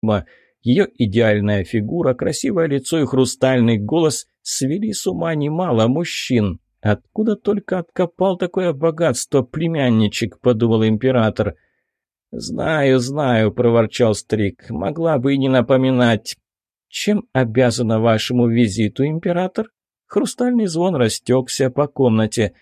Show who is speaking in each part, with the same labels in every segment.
Speaker 1: ведьма. Ее идеальная фигура, красивое лицо и хрустальный голос свели с ума немало мужчин. «Откуда только откопал такое богатство, племянничек?» – подумал император. «Знаю, знаю», – проворчал старик. «Могла бы и не напоминать». «Чем обязана вашему визиту, император?» Хрустальный звон растекся по комнате.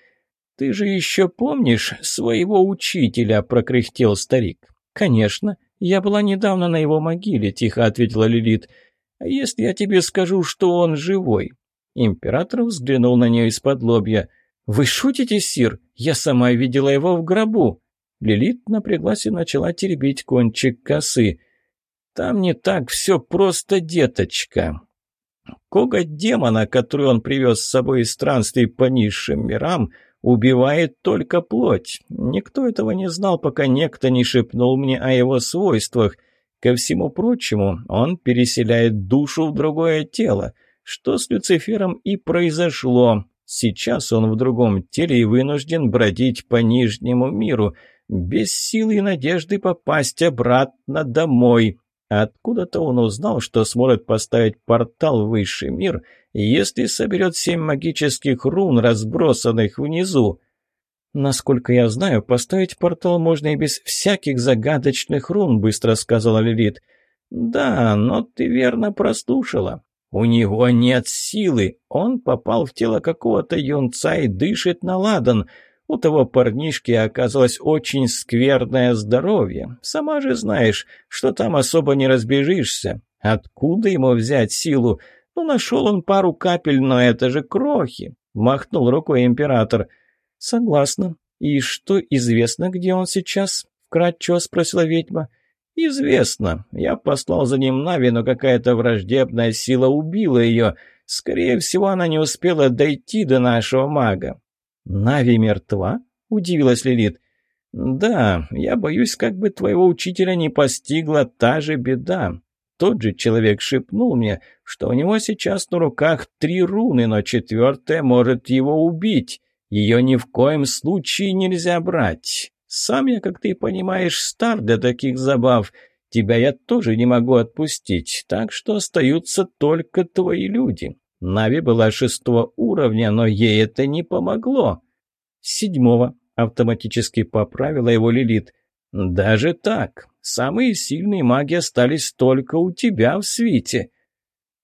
Speaker 1: «Ты же еще помнишь своего учителя?» – прокряхтел старик. «Конечно. Я была недавно на его могиле», – тихо ответила Лилит. «А если я тебе скажу, что он живой?» Император взглянул на нее из-под лобья. «Вы шутите, сир? Я сама видела его в гробу!» Лилит напряглась и начала теребить кончик косы. «Там не так все просто, деточка. Коготь демона, который он привез с собой из странствий по низшим мирам, убивает только плоть. Никто этого не знал, пока некто не шепнул мне о его свойствах. Ко всему прочему, он переселяет душу в другое тело что с Люцифером и произошло. Сейчас он в другом теле и вынужден бродить по Нижнему миру, без силы и надежды попасть обратно домой. Откуда-то он узнал, что сможет поставить портал в высший мир, если соберет семь магических рун, разбросанных внизу. «Насколько я знаю, поставить портал можно и без всяких загадочных рун», — быстро сказала Лилит. «Да, но ты верно прослушала. У него нет силы. Он попал в тело какого-то юнца и дышит на ладан. У того парнишки оказалось очень скверное здоровье. Сама же знаешь, что там особо не разбежишься. Откуда ему взять силу? Ну, нашел он пару капель, но это же крохи. Махнул рукой император. Согласна. И что известно, где он сейчас? Вкратчиво спросила ведьма. «Известно. Я послал за ним Нави, но какая-то враждебная сила убила ее. Скорее всего, она не успела дойти до нашего мага». «Нави мертва?» — удивилась Лилит. «Да, я боюсь, как бы твоего учителя не постигла та же беда. Тот же человек шепнул мне, что у него сейчас на руках три руны, но четвертая может его убить. Ее ни в коем случае нельзя брать». Сам я, как ты понимаешь, стар для таких забав. Тебя я тоже не могу отпустить, так что остаются только твои люди. Нави была шестого уровня, но ей это не помогло. Седьмого автоматически поправила его Лилит. Даже так, самые сильные маги остались только у тебя в свите.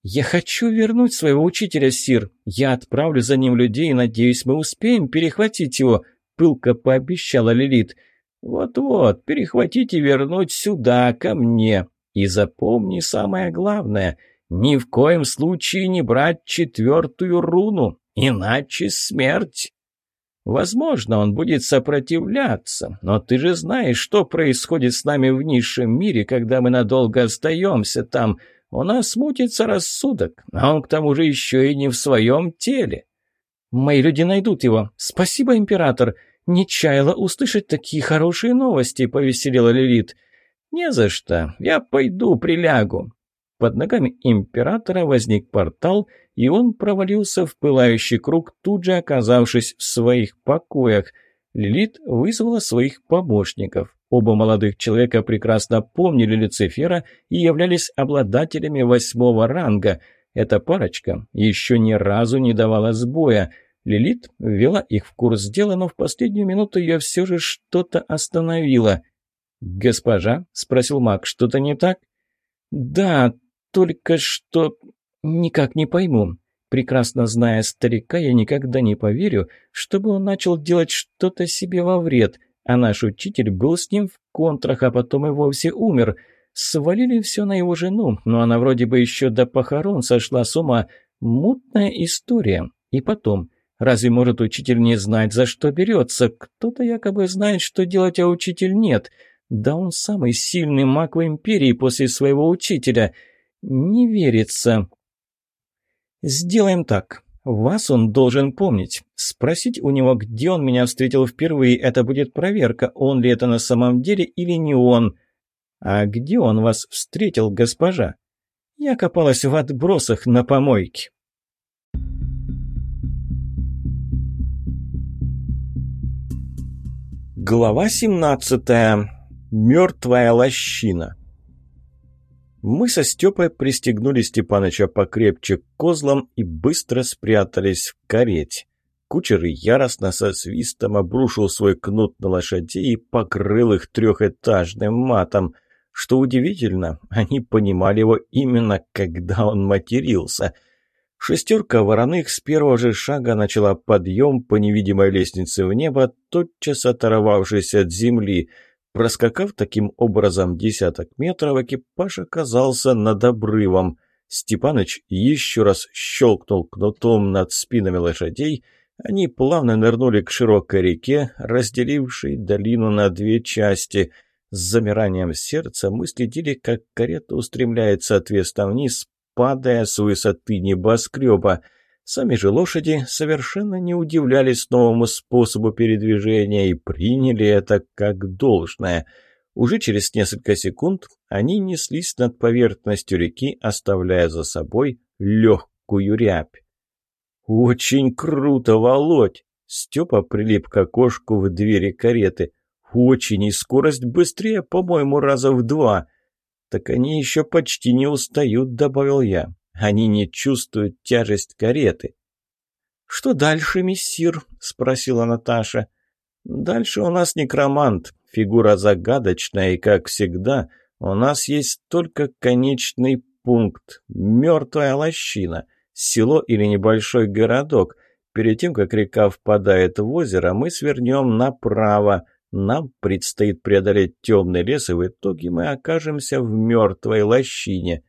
Speaker 1: «Я хочу вернуть своего учителя, Сир. Я отправлю за ним людей и надеюсь, мы успеем перехватить его. — пылко пообещала Лилит. «Вот-вот, перехватить и вернуть сюда, ко мне. И запомни самое главное — ни в коем случае не брать четвертую руну, иначе смерть». Возможно, он будет сопротивляться, но ты же знаешь, что происходит с нами в низшем мире, когда мы надолго остаемся там. У нас мутится рассудок, а он к тому же еще и не в своем теле. «Мои люди найдут его. Спасибо, император. Не чаяла услышать такие хорошие новости», — повеселила Лилит. «Не за что. Я пойду прилягу». Под ногами императора возник портал, и он провалился в пылающий круг, тут же оказавшись в своих покоях. Лилит вызвала своих помощников. Оба молодых человека прекрасно помнили Люцифера и являлись обладателями восьмого ранга. Эта парочка еще ни разу не давала сбоя — Лилит ввела их в курс дела, но в последнюю минуту ее все же что-то остановило. «Госпожа?» — спросил маг. «Что-то не так?» «Да, только что... никак не пойму. Прекрасно зная старика, я никогда не поверю, чтобы он начал делать что-то себе во вред, а наш учитель был с ним в контрах, а потом и вовсе умер. Свалили все на его жену, но она вроде бы еще до похорон сошла с ума. Мутная история. И потом, Разве может учитель не знать, за что берется? Кто-то якобы знает, что делать, а учитель нет. Да он самый сильный маг в империи после своего учителя. Не верится. Сделаем так. Вас он должен помнить. Спросить у него, где он меня встретил впервые, это будет проверка, он ли это на самом деле или не он. А где он вас встретил, госпожа? Я копалась в отбросах на помойке.
Speaker 2: Глава 17. Мертвая лощина.
Speaker 1: Мы со Степой пристегнули Степаныча покрепче к козлам и быстро спрятались в карете. Кучер яростно со свистом обрушил свой кнут на лошадей и покрыл их трехэтажным матом. Что удивительно, они понимали его именно, когда он матерился. Шестерка вороных с первого же шага начала подъем по невидимой лестнице в небо, тотчас оторвавшись от земли. Проскакав таким образом десяток метров, экипаж оказался над обрывом. Степаныч еще раз щелкнул кнутом над спинами лошадей — они плавно нырнули к широкой реке, разделившей долину на две части. С замиранием сердца мы следили, как карета устремляется отвесно вниз, падая с высоты небоскреба. Сами же лошади совершенно не удивлялись новому способу передвижения и приняли это как должное. Уже через несколько секунд они неслись над поверхностью реки, оставляя за собой легкую рябь. «Очень круто, Володь!» Степа прилип к окошку в двери кареты. «Очень, и скорость быстрее, по-моему, раза в два». «Так они еще почти не устают», — добавил я. «Они не чувствуют тяжесть кареты». «Что дальше, мессир?» — спросила Наташа. «Дальше у нас некромант, фигура загадочная, и, как всегда, у нас есть только конечный пункт — мертвая лощина» село или небольшой городок. Перед тем, как река впадает в озеро, мы свернем направо. Нам предстоит преодолеть темный лес, и в итоге мы окажемся в мертвой лощине.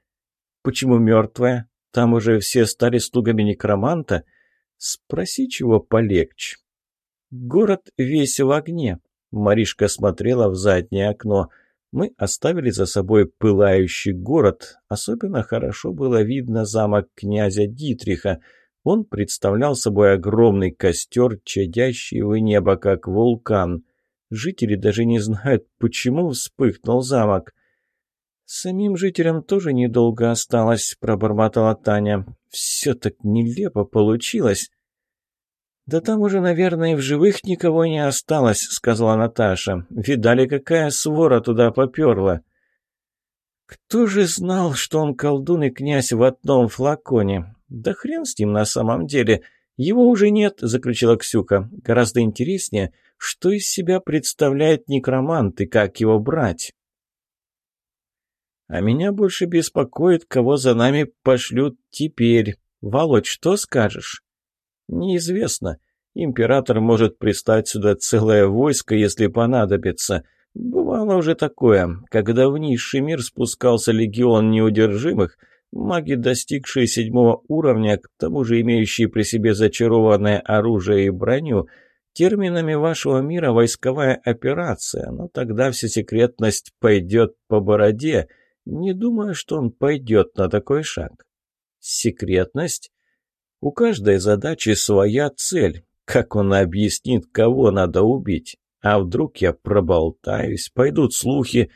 Speaker 1: Почему мертвая? Там уже все стали слугами некроманта? Спроси, чего полегче. Город весь в огне. Маришка смотрела в заднее окно. Мы оставили за собой пылающий город. Особенно хорошо было видно замок князя Дитриха. Он представлял собой огромный костер, чадящий в небо, как вулкан. Жители даже не знают, почему вспыхнул замок. «Самим жителям тоже недолго осталось», — пробормотала Таня. «Все так нелепо получилось». «Да там уже, наверное, в живых никого не осталось», — сказала Наташа. «Видали, какая свора туда поперла?» «Кто же знал, что он колдун и князь в одном флаконе? Да хрен с ним на самом деле. Его уже нет», — заключила Ксюка. «Гораздо интереснее, что из себя представляет некромант и как его брать». «А меня больше беспокоит, кого за нами пошлют теперь. Володь, что скажешь?» «Неизвестно. Император может пристать сюда целое войско, если понадобится. Бывало уже такое, когда в низший мир спускался легион неудержимых, маги, достигшие седьмого уровня, к тому же имеющие при себе зачарованное оружие и броню, терминами вашего мира войсковая операция, но тогда вся секретность пойдет по бороде. Не думаю, что он пойдет на такой шаг. Секретность? У каждой задачи своя цель. Как он объяснит, кого надо убить? А вдруг я проболтаюсь, пойдут слухи.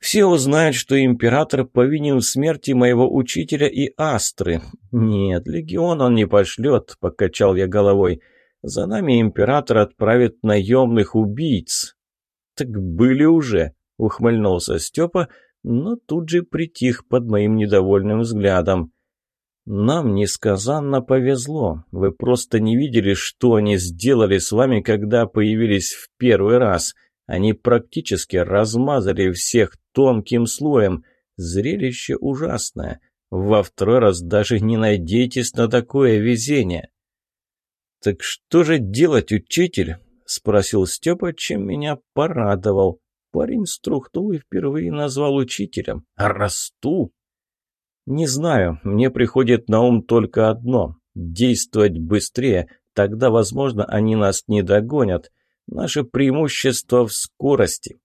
Speaker 1: Все узнают, что император повинен в смерти моего учителя и Астры. Нет, легион он не пошлет, покачал я головой. За нами император отправит наемных убийц. Так были уже, ухмыльнулся Степа, но тут же притих под моим недовольным взглядом. «Нам несказанно повезло. Вы просто не видели, что они сделали с вами, когда появились в первый раз. Они практически размазали всех тонким слоем. Зрелище ужасное. Во второй раз даже не надейтесь на такое везение». «Так что же делать, учитель?» — спросил Степа, чем меня порадовал. Парень струхнул и впервые назвал учителем. «Расту!» «Не знаю, мне приходит на ум только одно – действовать быстрее, тогда, возможно, они нас не догонят. Наше преимущество в скорости».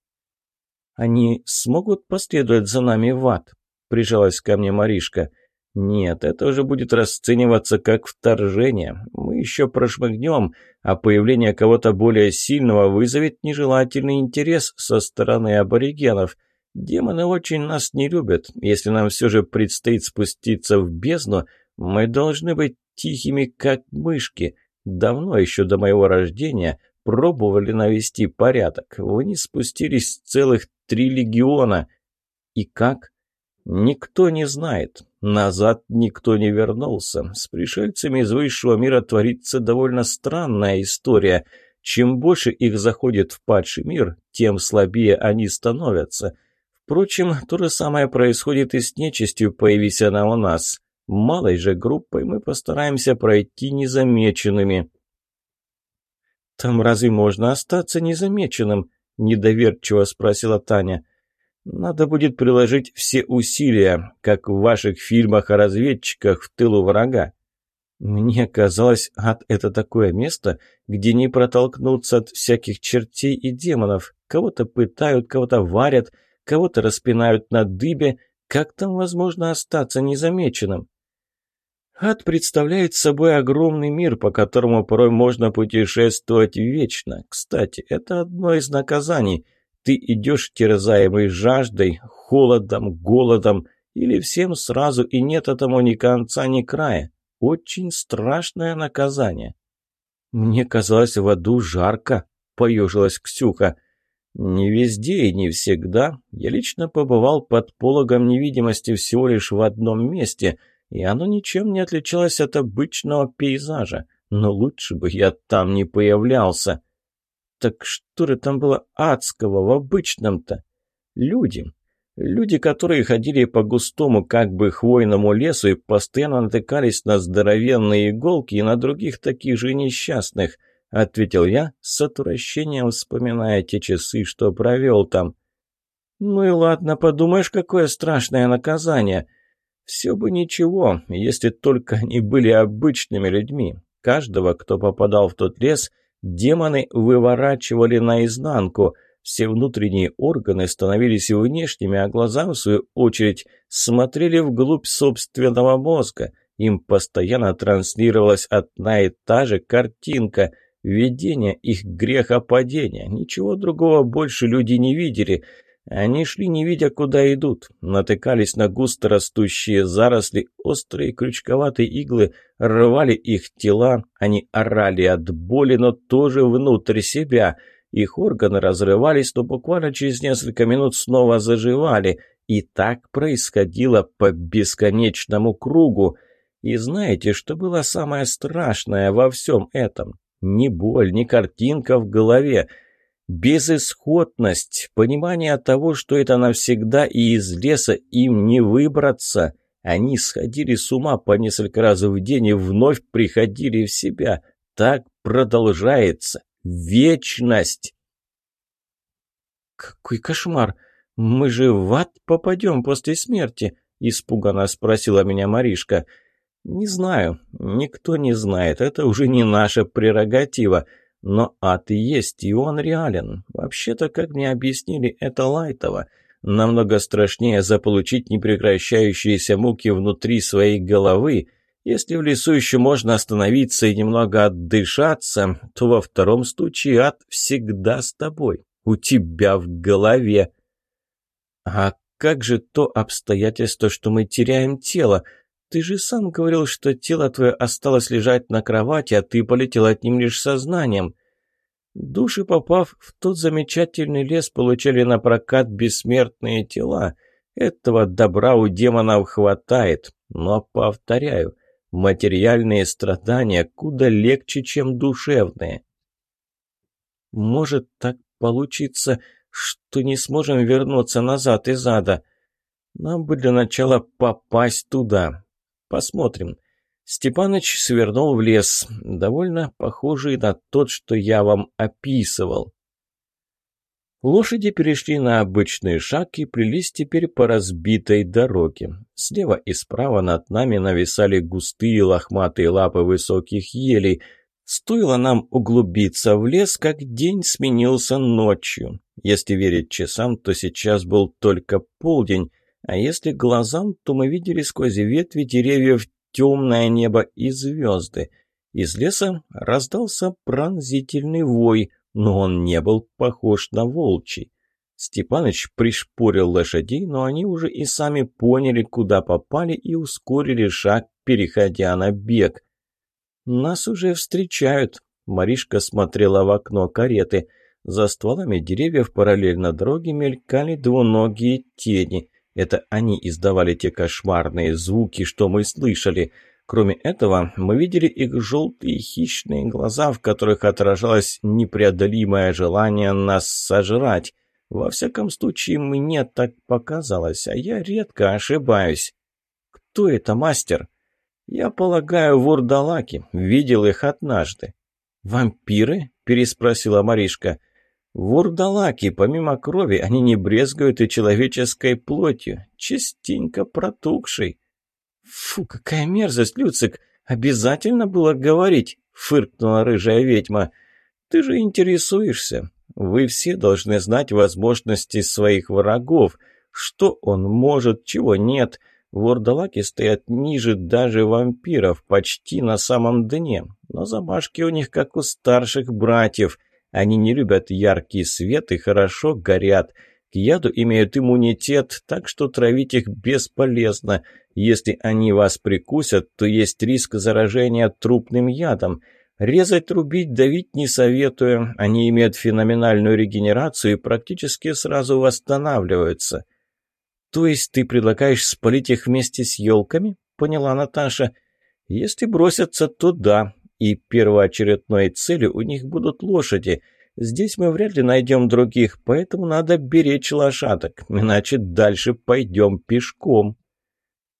Speaker 1: «Они смогут последовать за нами в ад?» – прижалась ко мне Маришка. «Нет, это уже будет расцениваться как вторжение. Мы еще прошмыгнем, а появление кого-то более сильного вызовет нежелательный интерес со стороны аборигенов. Демоны очень нас не любят. Если нам все же предстоит спуститься в бездну, мы должны быть тихими, как мышки. Давно еще до моего рождения пробовали навести порядок. Вниз спустились целых три легиона. И как? Никто не знает. Назад никто не вернулся. С пришельцами из высшего мира творится довольно странная история. Чем больше их заходит в падший мир, тем слабее они становятся. Впрочем, то же самое происходит и с нечистью, появись она у нас. Малой же группой мы постараемся пройти незамеченными. «Там разве можно остаться незамеченным?» – недоверчиво спросила Таня. Надо будет приложить все усилия, как в ваших фильмах о разведчиках в тылу врага. Мне казалось, ад — это такое место, где не протолкнуться от всяких чертей и демонов. Кого-то пытают, кого-то варят, кого-то распинают на дыбе. Как там возможно остаться незамеченным? Ад представляет собой огромный мир, по которому порой можно путешествовать вечно. Кстати, это одно из наказаний — ты идешь терзаемый жаждой, холодом, голодом или всем сразу, и нет этому ни конца, ни края. Очень страшное наказание. Мне казалось, в аду жарко, поежилась Ксюха. Не везде и не всегда. Я лично побывал под пологом невидимости всего лишь в одном месте, и оно ничем не отличалось от обычного пейзажа. Но лучше бы я там не появлялся. Так что же там было адского в обычном-то? Люди. Люди, которые ходили по густому, как бы хвойному лесу и постоянно натыкались на здоровенные иголки и на других таких же несчастных, ответил я, с отвращением вспоминая те часы, что провел там. Ну и ладно, подумаешь, какое страшное наказание. Все бы ничего, если только они были обычными людьми. Каждого, кто попадал в тот лес – Демоны выворачивали наизнанку. Все внутренние органы становились внешними, а глаза, в свою очередь, смотрели вглубь собственного мозга. Им постоянно транслировалась одна и та же картинка – видение их грехопадения. Ничего другого больше люди не видели – они шли, не видя, куда идут, натыкались на густо растущие заросли, острые крючковатые иглы рвали их тела, они орали от боли, но тоже внутрь себя. Их органы разрывались, но буквально через несколько минут снова заживали. И так происходило по бесконечному кругу. И знаете, что было самое страшное во всем этом? Ни боль, ни картинка в голове — Безысходность, понимание того, что это навсегда и из леса им не выбраться. Они сходили с ума по несколько раз в день и вновь приходили в себя. Так продолжается. Вечность. «Какой кошмар! Мы же в ад попадем после смерти!» – испуганно спросила меня Маришка. «Не знаю. Никто не знает. Это уже не наша прерогатива». Но ад есть, и он реален. Вообще-то, как мне объяснили, это лайтово. Намного страшнее заполучить непрекращающиеся муки внутри своей головы. Если в лесу еще можно остановиться и немного отдышаться, то во втором случае ад всегда с тобой, у тебя в голове. А как же то обстоятельство, что мы теряем тело? Ты же сам говорил, что тело твое осталось лежать на кровати, а ты полетел от ним лишь сознанием. Души, попав в тот замечательный лес, получали на прокат бессмертные тела. Этого добра у демонов хватает. Но, повторяю, материальные страдания куда легче, чем душевные. Может так получиться, что не сможем вернуться назад из ада. Нам бы для начала попасть туда, Посмотрим. Степаныч свернул в лес, довольно похожий на тот, что я вам описывал. Лошади перешли на обычный шаг и плелись теперь по разбитой дороге. Слева и справа над нами нависали густые лохматые лапы высоких елей. Стоило нам углубиться в лес, как день сменился ночью. Если верить часам, то сейчас был только полдень, а если глазам, то мы видели сквозь ветви деревьев темное небо и звезды. Из леса раздался пронзительный вой, но он не был похож на волчий. Степаныч пришпорил лошадей, но они уже и сами поняли, куда попали, и ускорили шаг, переходя на бег. «Нас уже встречают», — Маришка смотрела в окно кареты. За стволами деревьев параллельно дороге мелькали двуногие тени. Это они издавали те кошмарные звуки, что мы слышали. Кроме этого, мы видели их желтые хищные глаза, в которых отражалось непреодолимое желание нас сожрать. Во всяком случае, мне так показалось, а я редко ошибаюсь. Кто это, мастер? Я полагаю, вурдалаки. Видел их однажды. «Вампиры?» – переспросила Маришка. Вурдалаки, помимо крови, они не брезгуют и человеческой плотью, частенько протухшей. «Фу, какая мерзость, Люцик! Обязательно было говорить!» — фыркнула рыжая ведьма. «Ты же интересуешься. Вы все должны знать возможности своих врагов. Что он может, чего нет. Вурдалаки стоят ниже даже вампиров, почти на самом дне. Но замашки у них как у старших братьев». Они не любят яркий свет и хорошо горят. К яду имеют иммунитет, так что травить их бесполезно. Если они вас прикусят, то есть риск заражения трупным ядом. Резать, рубить, давить не советую. Они имеют феноменальную регенерацию и практически сразу восстанавливаются. То есть ты предлагаешь спалить их вместе с елками? Поняла Наташа. Если бросятся, то да и первоочередной целью у них будут лошади. Здесь мы вряд ли найдем других, поэтому надо беречь лошадок, иначе дальше пойдем пешком».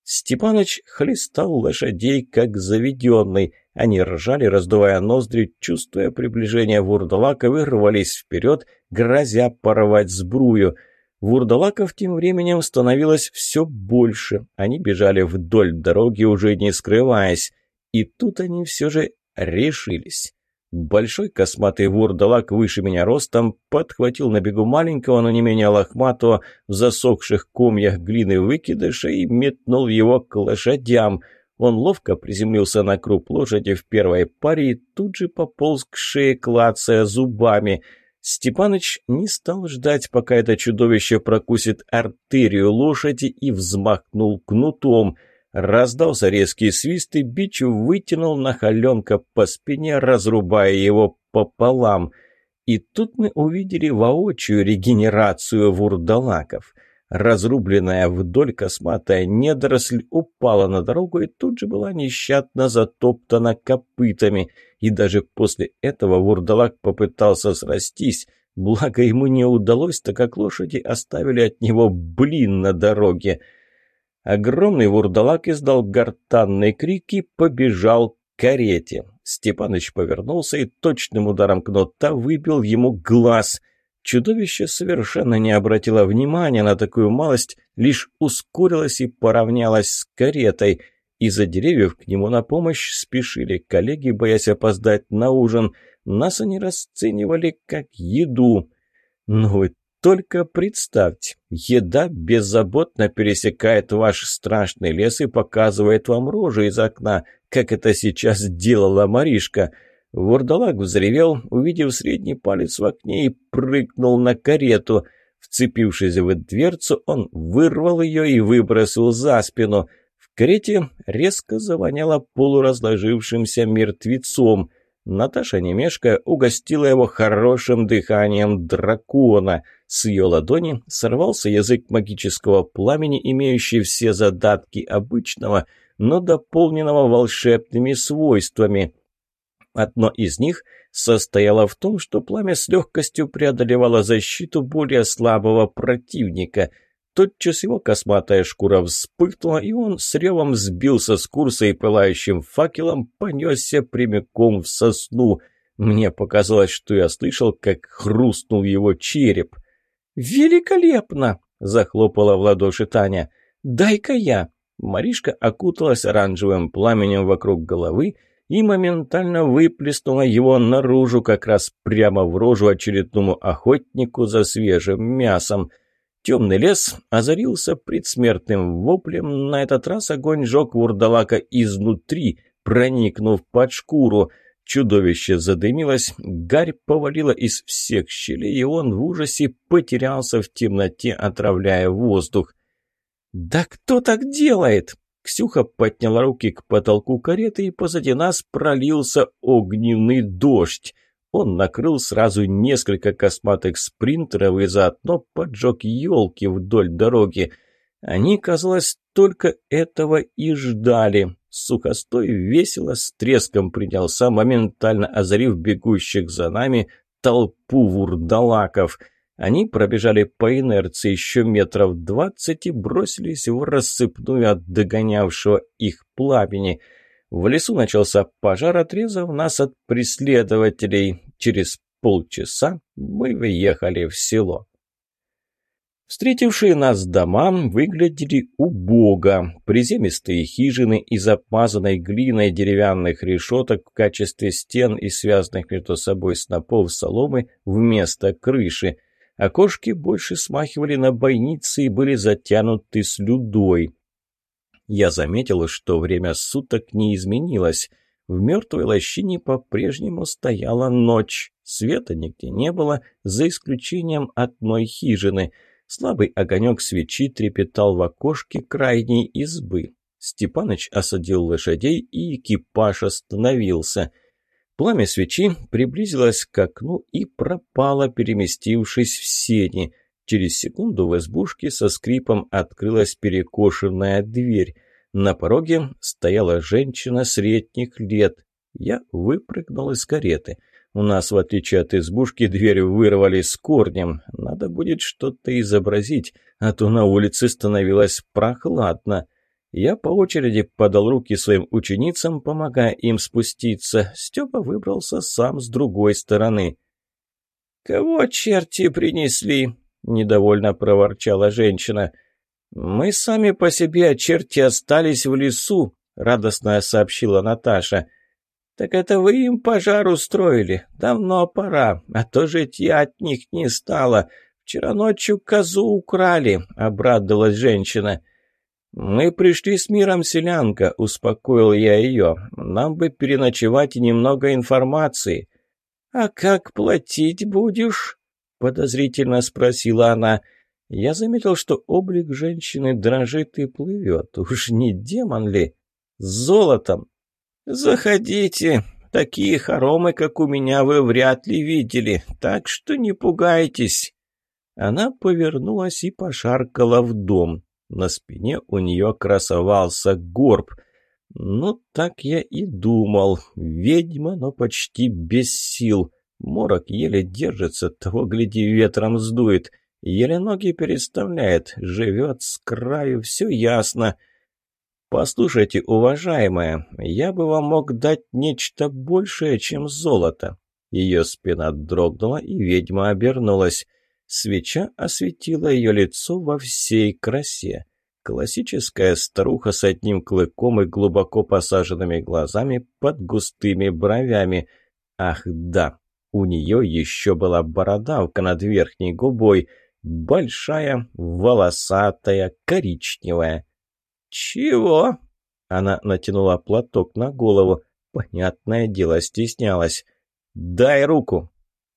Speaker 1: Степаныч хлестал лошадей, как заведенный. Они ржали, раздувая ноздри, чувствуя приближение вурдалаков и рвались вперед, грозя порвать сбрую. Вурдалаков тем временем становилось все больше. Они бежали вдоль дороги, уже не скрываясь. И тут они все же решились. Большой косматый вурдалак выше меня ростом подхватил на бегу маленького, но не менее лохматого, в засохших комьях глины выкидыша и метнул его к лошадям. Он ловко приземлился на круп лошади в первой паре и тут же пополз к шее, клацая зубами. Степаныч не стал ждать, пока это чудовище прокусит артерию лошади и взмахнул кнутом — Раздался резкий свист, и бич вытянул нахаленка по спине, разрубая его пополам. И тут мы увидели воочию регенерацию вурдалаков. Разрубленная вдоль косматая недоросль упала на дорогу и тут же была нещадно затоптана копытами. И даже после этого вурдалак попытался срастись, благо ему не удалось, так как лошади оставили от него блин на дороге. Огромный вурдалак издал гортанный крик и побежал к карете. Степаныч повернулся и точным ударом кнута выбил ему глаз. Чудовище совершенно не обратило внимания на такую малость, лишь ускорилось и поравнялось с каретой. Из-за деревьев к нему на помощь спешили коллеги, боясь опоздать на ужин. Нас они расценивали как еду. «Ну вы только представьте, еда беззаботно пересекает ваш страшный лес и показывает вам рожу из окна, как это сейчас делала Маришка. Вурдалак взревел, увидев средний палец в окне и прыгнул на карету. Вцепившись в дверцу, он вырвал ее и выбросил за спину. В карете резко завоняло полуразложившимся мертвецом. Наташа, не мешкая, угостила его хорошим дыханием дракона. С ее ладони сорвался язык магического пламени, имеющий все задатки обычного, но дополненного волшебными свойствами. Одно из них состояло в том, что пламя с легкостью преодолевало защиту более слабого противника – Тотчас его косматая шкура вспыхнула, и он с ревом сбился с курса и пылающим факелом понесся прямиком в сосну. Мне показалось, что я слышал, как хрустнул его череп. «Великолепно!» — захлопала в ладоши Таня. «Дай-ка я!» Маришка окуталась оранжевым пламенем вокруг головы и моментально выплеснула его наружу, как раз прямо в рожу очередному охотнику за свежим мясом — Темный лес озарился предсмертным воплем. На этот раз огонь жег вурдалака изнутри, проникнув под шкуру. Чудовище задымилось, гарь повалила из всех щелей, и он в ужасе потерялся в темноте, отравляя воздух. «Да кто так делает?» Ксюха подняла руки к потолку кареты, и позади нас пролился огненный дождь. Он накрыл сразу несколько косматых спринтеров и заодно поджег елки вдоль дороги. Они, казалось, только этого и ждали. Сухостой весело с треском принялся, моментально озарив бегущих за нами толпу вурдалаков. Они пробежали по инерции еще метров двадцать и бросились в рассыпную от догонявшего их пламени. В лесу начался пожар, отрезав нас от преследователей. Через полчаса мы въехали в село. Встретившие нас дома выглядели убого. Приземистые хижины из опмазанной глиной деревянных решеток в качестве стен и связанных между собой снопов соломы вместо крыши. Окошки больше смахивали на бойницы и были затянуты слюдой. Я заметил, что время суток не изменилось. В мертвой лощине по-прежнему стояла ночь. Света нигде не было, за исключением одной хижины — Слабый огонек свечи трепетал в окошке крайней избы. Степаныч осадил лошадей, и экипаж остановился. Пламя свечи приблизилось к окну и пропало, переместившись в сени. Через секунду в избушке со скрипом открылась перекошенная дверь. На пороге стояла женщина средних лет. Я выпрыгнул из кареты — у нас, в отличие от избушки, дверь вырвали с корнем. Надо будет что-то изобразить, а то на улице становилось прохладно. Я по очереди подал руки своим ученицам, помогая им спуститься. Степа выбрался сам с другой стороны. «Кого черти принесли?» — недовольно проворчала женщина. «Мы сами по себе, а черти остались в лесу», — радостно сообщила Наташа. «Так это вы им пожар устроили? Давно пора, а то житья от них не стало. Вчера ночью козу украли», — обрадовалась женщина. «Мы пришли с миром, селянка», — успокоил я ее. «Нам бы переночевать и немного информации». «А как платить будешь?» — подозрительно спросила она. Я заметил, что облик женщины дрожит и плывет. Уж не демон ли? С золотом. «Заходите. Такие хоромы, как у меня, вы вряд ли видели, так что не пугайтесь». Она повернулась и пошаркала в дом. На спине у нее красовался горб. Ну, так я и думал. Ведьма, но почти без сил. Морок еле держится, того, гляди, ветром сдует. Еле ноги переставляет, живет с краю, все ясно. «Послушайте, уважаемая, я бы вам мог дать нечто большее, чем золото». Ее спина дрогнула, и ведьма обернулась. Свеча осветила ее лицо во всей красе. Классическая старуха с одним клыком и глубоко посаженными глазами под густыми бровями. Ах да, у нее еще была бородавка над верхней губой. Большая, волосатая, коричневая. «Чего?» Она натянула платок на голову. Понятное дело, стеснялась. «Дай руку!»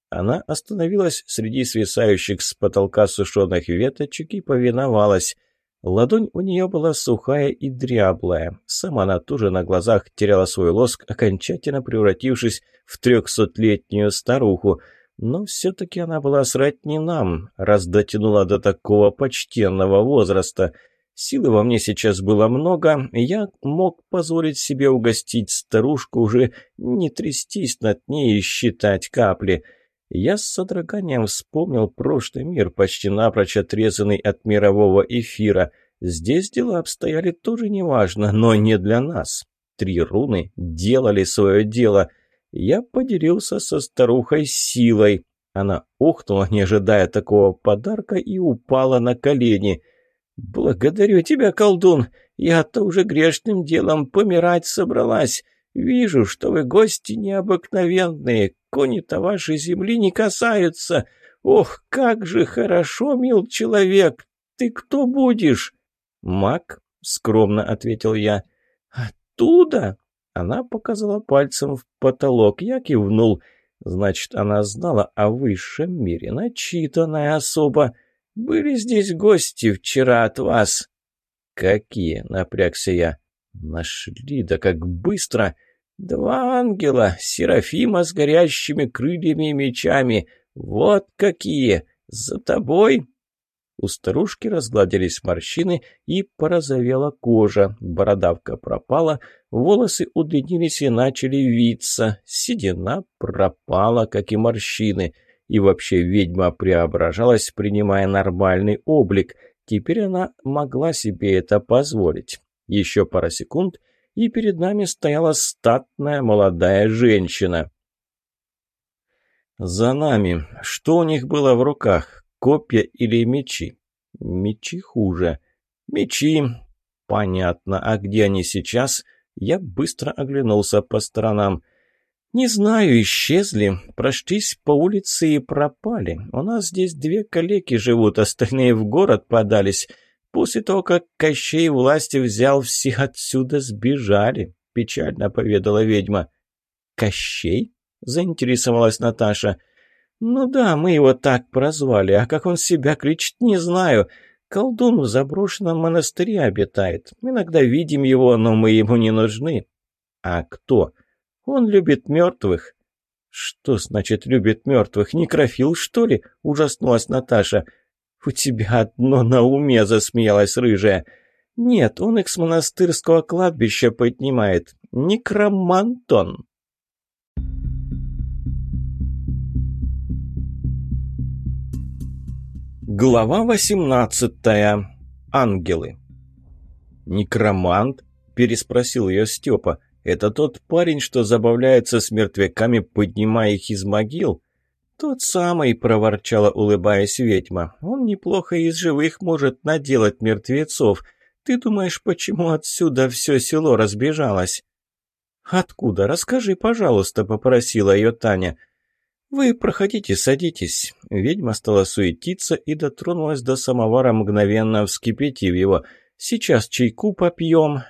Speaker 1: Она остановилась среди свисающих с потолка сушеных веточек и повиновалась. Ладонь у нее была сухая и дряблая. Сама она тоже на глазах теряла свой лоск, окончательно превратившись в трехсотлетнюю старуху. Но все-таки она была сродни нам, раз дотянула до такого почтенного возраста — Силы во мне сейчас было много, я мог позволить себе угостить старушку, уже не трястись над ней и считать капли. Я с содроганием вспомнил прошлый мир, почти напрочь отрезанный от мирового эфира. Здесь дела обстояли тоже неважно, но не для нас. Три руны делали свое дело. Я поделился со старухой силой. Она ухнула, не ожидая такого подарка, и упала на колени — «Благодарю тебя, колдун! Я-то уже грешным делом помирать собралась. Вижу, что вы гости необыкновенные, кони-то вашей земли не касаются. Ох, как же хорошо, мил человек! Ты кто будешь?» «Маг», — скромно ответил я. «Оттуда?» Она показала пальцем в потолок. Я кивнул. «Значит, она знала о высшем мире, начитанная особа». «Были здесь гости вчера от вас». «Какие?» — напрягся я. «Нашли, да как быстро!» «Два ангела, Серафима с горящими крыльями и мечами. Вот какие! За тобой!» У старушки разгладились морщины и порозовела кожа, бородавка пропала, волосы удлинились и начали виться, седина пропала, как и морщины. И вообще ведьма преображалась, принимая нормальный облик. Теперь она могла себе это позволить. Еще пара секунд, и перед нами стояла статная молодая женщина. «За нами. Что у них было в руках? Копья или мечи?» «Мечи хуже». «Мечи. Понятно. А где они сейчас?» Я быстро оглянулся по сторонам. «Не знаю, исчезли. Прошлись по улице и пропали. У нас здесь две калеки живут, остальные в город подались. После того, как Кощей власти взял, все отсюда сбежали», — печально поведала ведьма. «Кощей?» — заинтересовалась Наташа. «Ну да, мы его так прозвали, а как он себя кричит, не знаю. Колдун в заброшенном монастыре обитает. Иногда видим его, но мы ему не нужны». «А кто?» «Он любит мертвых». «Что значит любит мертвых? Некрофил, что ли?» — ужаснулась Наташа. «У тебя одно на уме», — засмеялась рыжая. «Нет, он их с монастырского кладбища поднимает. Некромантон». Глава восемнадцатая. Ангелы. «Некромант?» – переспросил ее Степа. «Это тот парень, что забавляется с мертвяками, поднимая их из могил?» «Тот самый», — проворчала, улыбаясь ведьма. «Он неплохо из живых может наделать мертвецов. Ты думаешь, почему отсюда все село разбежалось?» «Откуда? Расскажи, пожалуйста», — попросила ее Таня. «Вы проходите, садитесь». Ведьма стала суетиться и дотронулась до самовара, мгновенно вскипятив его. «Сейчас чайку попьем».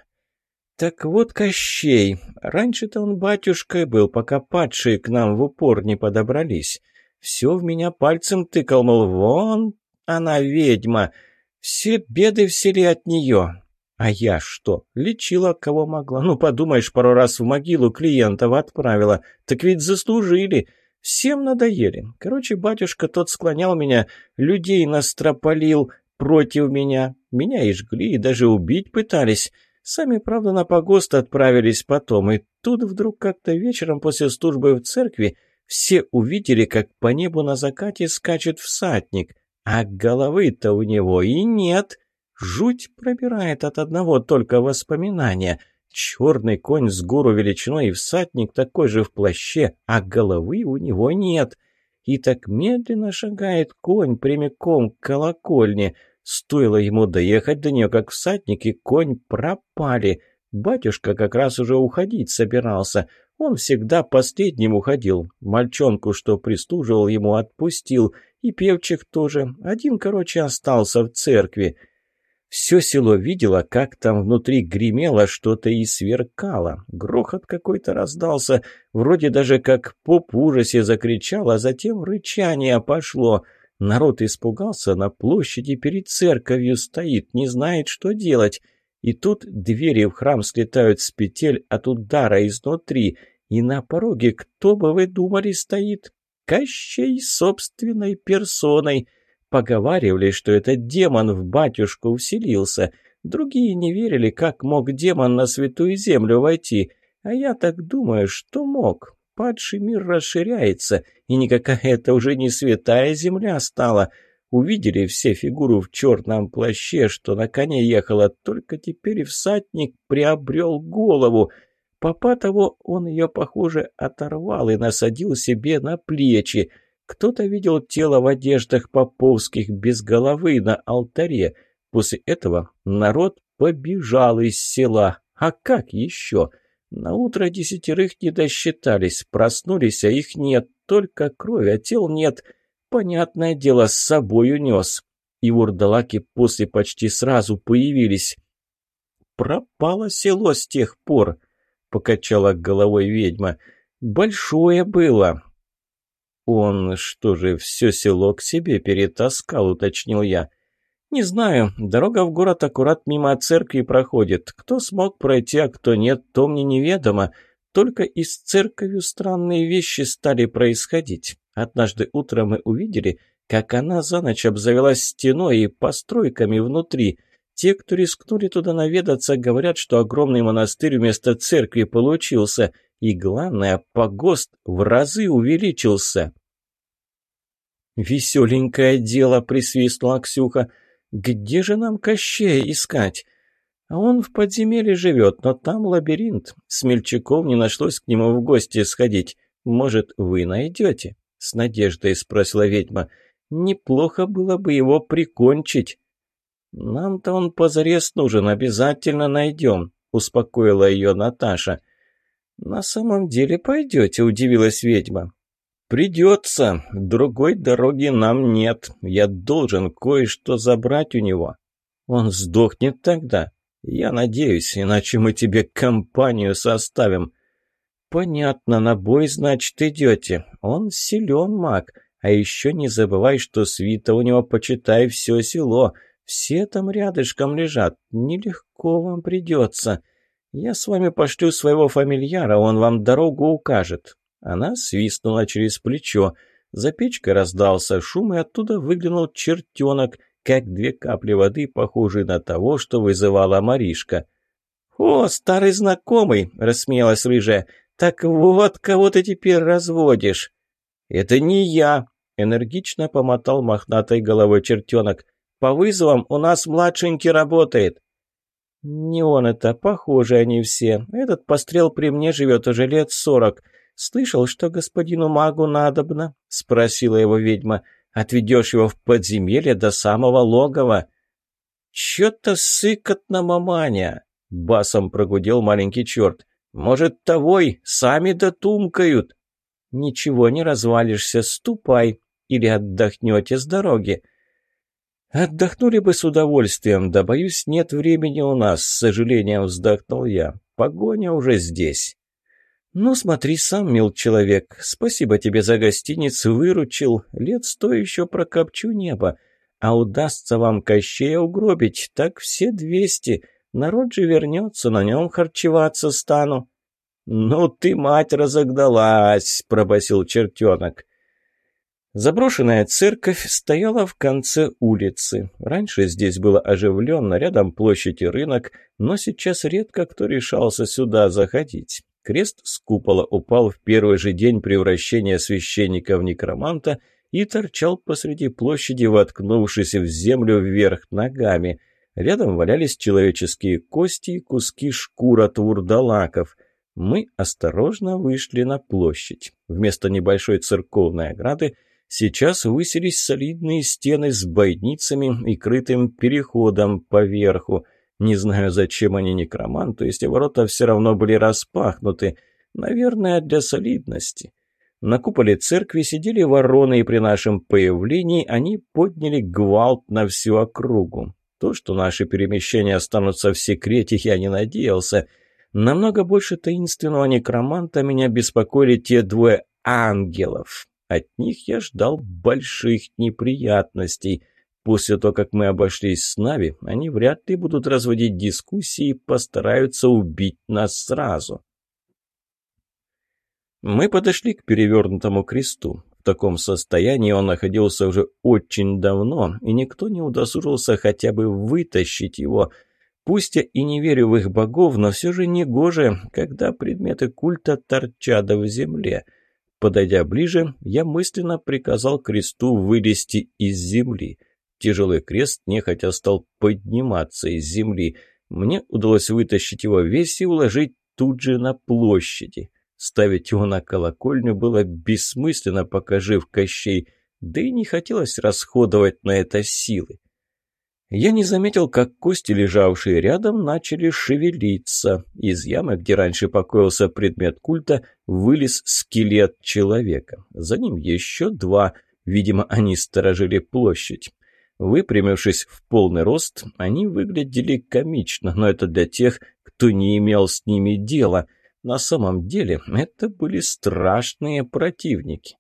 Speaker 1: «Так вот Кощей. Раньше-то он батюшкой был, пока падшие к нам в упор не подобрались. Все в меня пальцем тыкал, мол, вон она ведьма. Все беды в селе от нее. А я что? Лечила кого могла. Ну, подумаешь, пару раз в могилу клиентов отправила. Так ведь заслужили. Всем надоели. Короче, батюшка тот склонял меня, людей настропалил против меня. Меня и жгли, и даже убить пытались. Сами, правда, на погост отправились потом. И тут вдруг как-то вечером после службы в церкви все увидели, как по небу на закате скачет всадник, а головы-то у него и нет. Жуть пробирает от одного только воспоминания. Черный конь с гору величиной и всадник такой же в плаще, а головы у него нет. И так медленно шагает конь прямиком к колокольне. Стоило ему доехать до нее, как всадник и конь пропали. Батюшка как раз уже уходить собирался. Он всегда последним уходил. Мальчонку, что пристуживал, ему отпустил. И певчих тоже. Один, короче, остался в церкви. Все село видело, как там внутри гремело что-то и сверкало. Грохот какой-то раздался, вроде даже как поп в ужасе закричал, а затем рычание пошло. Народ испугался, на площади перед церковью стоит, не знает, что делать. И тут двери в храм слетают с петель от удара изнутри, и на пороге, кто бы вы думали, стоит? Кощей собственной персоной. Поговаривали, что этот демон в батюшку вселился. Другие не верили, как мог демон на святую землю войти. А я так думаю, что мог. Падший мир расширяется, и никакая это уже не святая земля стала. Увидели все фигуру в черном плаще, что на коне ехала, только теперь всадник приобрел голову. Папа того, он ее, похоже, оторвал и насадил себе на плечи. Кто-то видел тело в одеждах поповских без головы на алтаре. После этого народ побежал из села. А как еще? На утро десятерых не досчитались, проснулись, а их нет, только крови, а тел нет — понятное дело, с собой унес. И вурдалаки после почти сразу появились. «Пропало село с тех пор», — покачала головой ведьма. «Большое было». «Он что же, все село к себе перетаскал?» — уточнил я. «Не знаю. Дорога в город аккурат мимо церкви проходит. Кто смог пройти, а кто нет, то мне неведомо. Только и с церковью странные вещи стали происходить. Однажды утром мы увидели, как она за ночь обзавелась стеной и постройками внутри. Те, кто рискнули туда наведаться, говорят, что огромный монастырь вместо церкви получился, и, главное, погост в разы увеличился. «Веселенькое дело!» — присвистнула Ксюха. «Где же нам Кощея искать?» «А он в подземелье живет, но там лабиринт. Смельчаков не нашлось к нему в гости сходить. Может, вы найдете?» — с надеждой спросила ведьма. «Неплохо было бы его прикончить». «Нам-то он позарез нужен, обязательно найдем», — успокоила ее Наташа. «На самом деле пойдете?» — удивилась ведьма. «Придется. Другой дороги нам нет. Я должен кое-что забрать у него. Он сдохнет тогда. Я надеюсь, иначе мы тебе компанию составим». «Понятно, на бой, значит, идете. Он силен маг. А еще не забывай, что свита у него, почитай, все село. Все там рядышком лежат. Нелегко вам придется. Я с вами пошлю своего фамильяра, он вам дорогу укажет. Она свистнула через плечо. За печкой раздался шум, и оттуда выглянул чертенок, как две капли воды, похожие на того, что вызывала Маришка. «О, старый знакомый!» — рассмеялась рыжая. «Так вот, кого ты теперь разводишь?» «Это не я!» — энергично помотал мохнатой головой чертенок. «По вызовам у нас младшенький работает». «Не он это, похоже они все. Этот пострел при мне живет уже лет сорок. «Слышал, что господину магу надобно?» — спросила его ведьма. «Отведешь его в подземелье до самого логова». «Чё-то сыкотно, маманя!» — басом прогудел маленький черт. «Может, тогой сами дотумкают?» «Ничего не развалишься, ступай, или отдохнете с дороги». «Отдохнули бы с удовольствием, да, боюсь, нет времени у нас», — с сожалением вздохнул я. «Погоня уже здесь». «Ну, смотри сам, мил человек. Спасибо тебе за гостиницу, выручил. Лет сто еще прокопчу небо. А удастся вам Кощея угробить, так все двести. Народ же вернется, на нем харчеваться стану». «Ну ты, мать, разогдалась!» — пробасил чертенок. Заброшенная церковь стояла в конце улицы. Раньше здесь было оживленно, рядом площадь и рынок, но сейчас редко кто решался сюда заходить. Крест с купола упал в первый же день превращения священника в некроманта и торчал посреди площади, воткнувшись в землю вверх ногами. Рядом валялись человеческие кости и куски шкур от вурдалаков. Мы осторожно вышли на площадь. Вместо небольшой церковной ограды сейчас высились солидные стены с бойницами и крытым переходом поверху – не знаю, зачем они некроманту, если ворота все равно были распахнуты. Наверное, для солидности. На куполе церкви сидели вороны, и при нашем появлении они подняли гвалт на всю округу. То, что наши перемещения останутся в секрете, я не надеялся. Намного больше таинственного некроманта меня беспокоили те двое ангелов. От них я ждал больших неприятностей — После того, как мы обошлись с Нави, они вряд ли будут разводить дискуссии и постараются убить нас сразу. Мы подошли к перевернутому кресту. В таком состоянии он находился уже очень давно, и никто не удосужился хотя бы вытащить его. Пусть я и не верю в их богов, но все же не гоже, когда предметы культа торчат в земле. Подойдя ближе, я мысленно приказал кресту вылезти из земли. Тяжелый крест нехотя стал подниматься из земли. Мне удалось вытащить его весь и уложить тут же на площади. Ставить его на колокольню было бессмысленно, пока жив Кощей, да и не хотелось расходовать на это силы. Я не заметил, как кости, лежавшие рядом, начали шевелиться. Из ямы, где раньше покоился предмет культа, вылез скелет человека. За ним еще два. Видимо, они сторожили площадь. Выпрямившись в полный рост, они выглядели комично, но это для тех, кто не имел с ними дела. На самом деле это были страшные противники.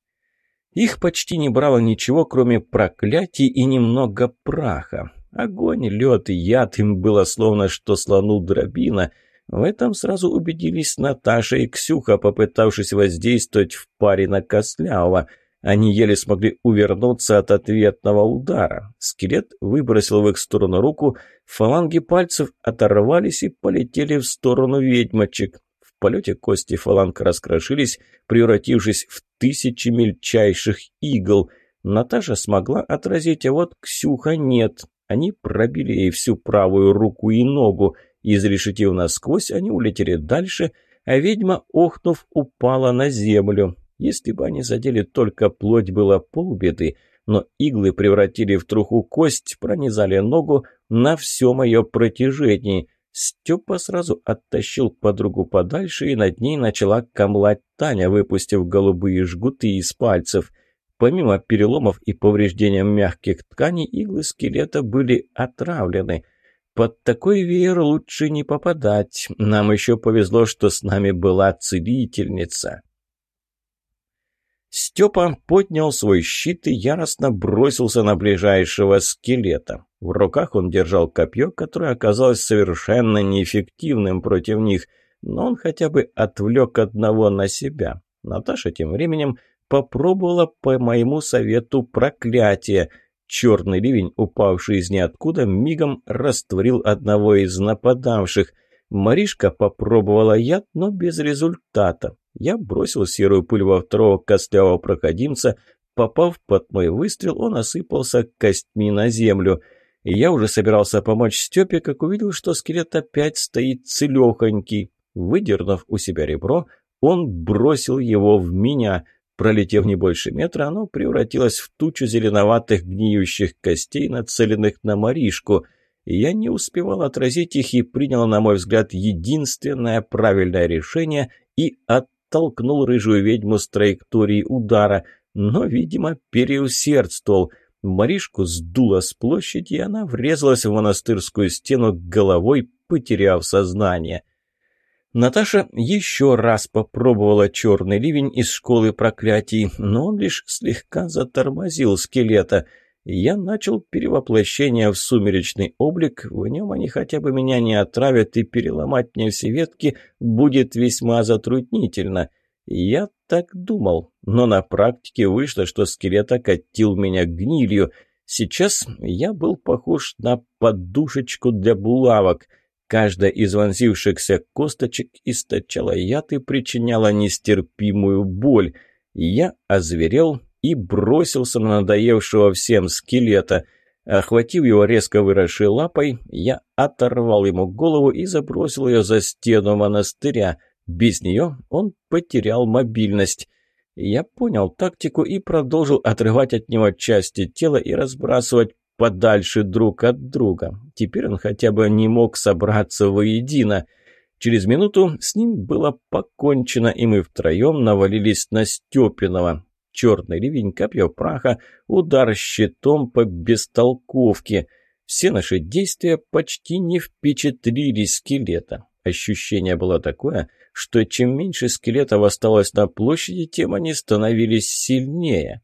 Speaker 1: Их почти не брало ничего, кроме проклятий и немного праха. Огонь, лед и яд им было словно что слону дробина. В этом сразу убедились Наташа и Ксюха, попытавшись воздействовать в паре на Кослявого – Они еле смогли увернуться от ответного удара. Скелет выбросил в их сторону руку, фаланги пальцев оторвались и полетели в сторону ведьмочек. В полете кости фаланг раскрошились, превратившись в тысячи мельчайших игл. Наташа смогла отразить, а вот Ксюха нет. Они пробили ей всю правую руку и ногу. Изрешетив насквозь, они улетели дальше, а ведьма, охнув, упала на землю. Если бы они задели только плоть, было полбеды, но иглы превратили в труху кость, пронизали ногу на всем ее протяжении. Степа сразу оттащил подругу подальше, и над ней начала камлать Таня, выпустив голубые жгуты из пальцев. Помимо переломов и повреждения мягких тканей, иглы скелета были отравлены. Под такой веер лучше не попадать. Нам еще повезло, что с нами была целительница. Степа поднял свой щит и яростно бросился на ближайшего скелета. В руках он держал копье, которое оказалось совершенно неэффективным против них, но он хотя бы отвлек одного на себя. Наташа тем временем попробовала по моему совету проклятие. Черный ливень, упавший из ниоткуда, мигом растворил одного из нападавших. Маришка попробовала яд, но без результата. Я бросил серую пыль во второго костлявого проходимца. Попав под мой выстрел, он осыпался костьми на землю. Я уже собирался помочь Степе, как увидел, что скелет опять стоит целехонький. Выдернув у себя ребро, он бросил его в меня. Пролетев не больше метра, оно превратилось в тучу зеленоватых гниющих костей, нацеленных на Маришку. Я не успевал отразить их и принял, на мой взгляд, единственное правильное решение и от оттолкнул рыжую ведьму с траектории удара, но, видимо, переусердствовал. Маришку сдуло с площади, и она врезалась в монастырскую стену головой, потеряв сознание. Наташа еще раз попробовала черный ливень из школы проклятий, но он лишь слегка затормозил скелета — я начал перевоплощение в сумеречный облик, в нем они хотя бы меня не отравят, и переломать мне все ветки будет весьма затруднительно. Я так думал, но на практике вышло, что скелет окатил меня гнилью. Сейчас я был похож на подушечку для булавок. Каждая из вонзившихся косточек источала яд и причиняла нестерпимую боль. Я озверел и бросился на надоевшего всем скелета. Охватив его резко выросшей лапой, я оторвал ему голову и забросил ее за стену монастыря. Без нее он потерял мобильность. Я понял тактику и продолжил отрывать от него части тела и разбрасывать подальше друг от друга. Теперь он хотя бы не мог собраться воедино. Через минуту с ним было покончено, и мы втроем навалились на Степинова черный ливень, копье праха, удар щитом по бестолковке. Все наши действия почти не впечатлили скелета. Ощущение было такое, что чем меньше скелетов осталось на площади, тем они становились сильнее.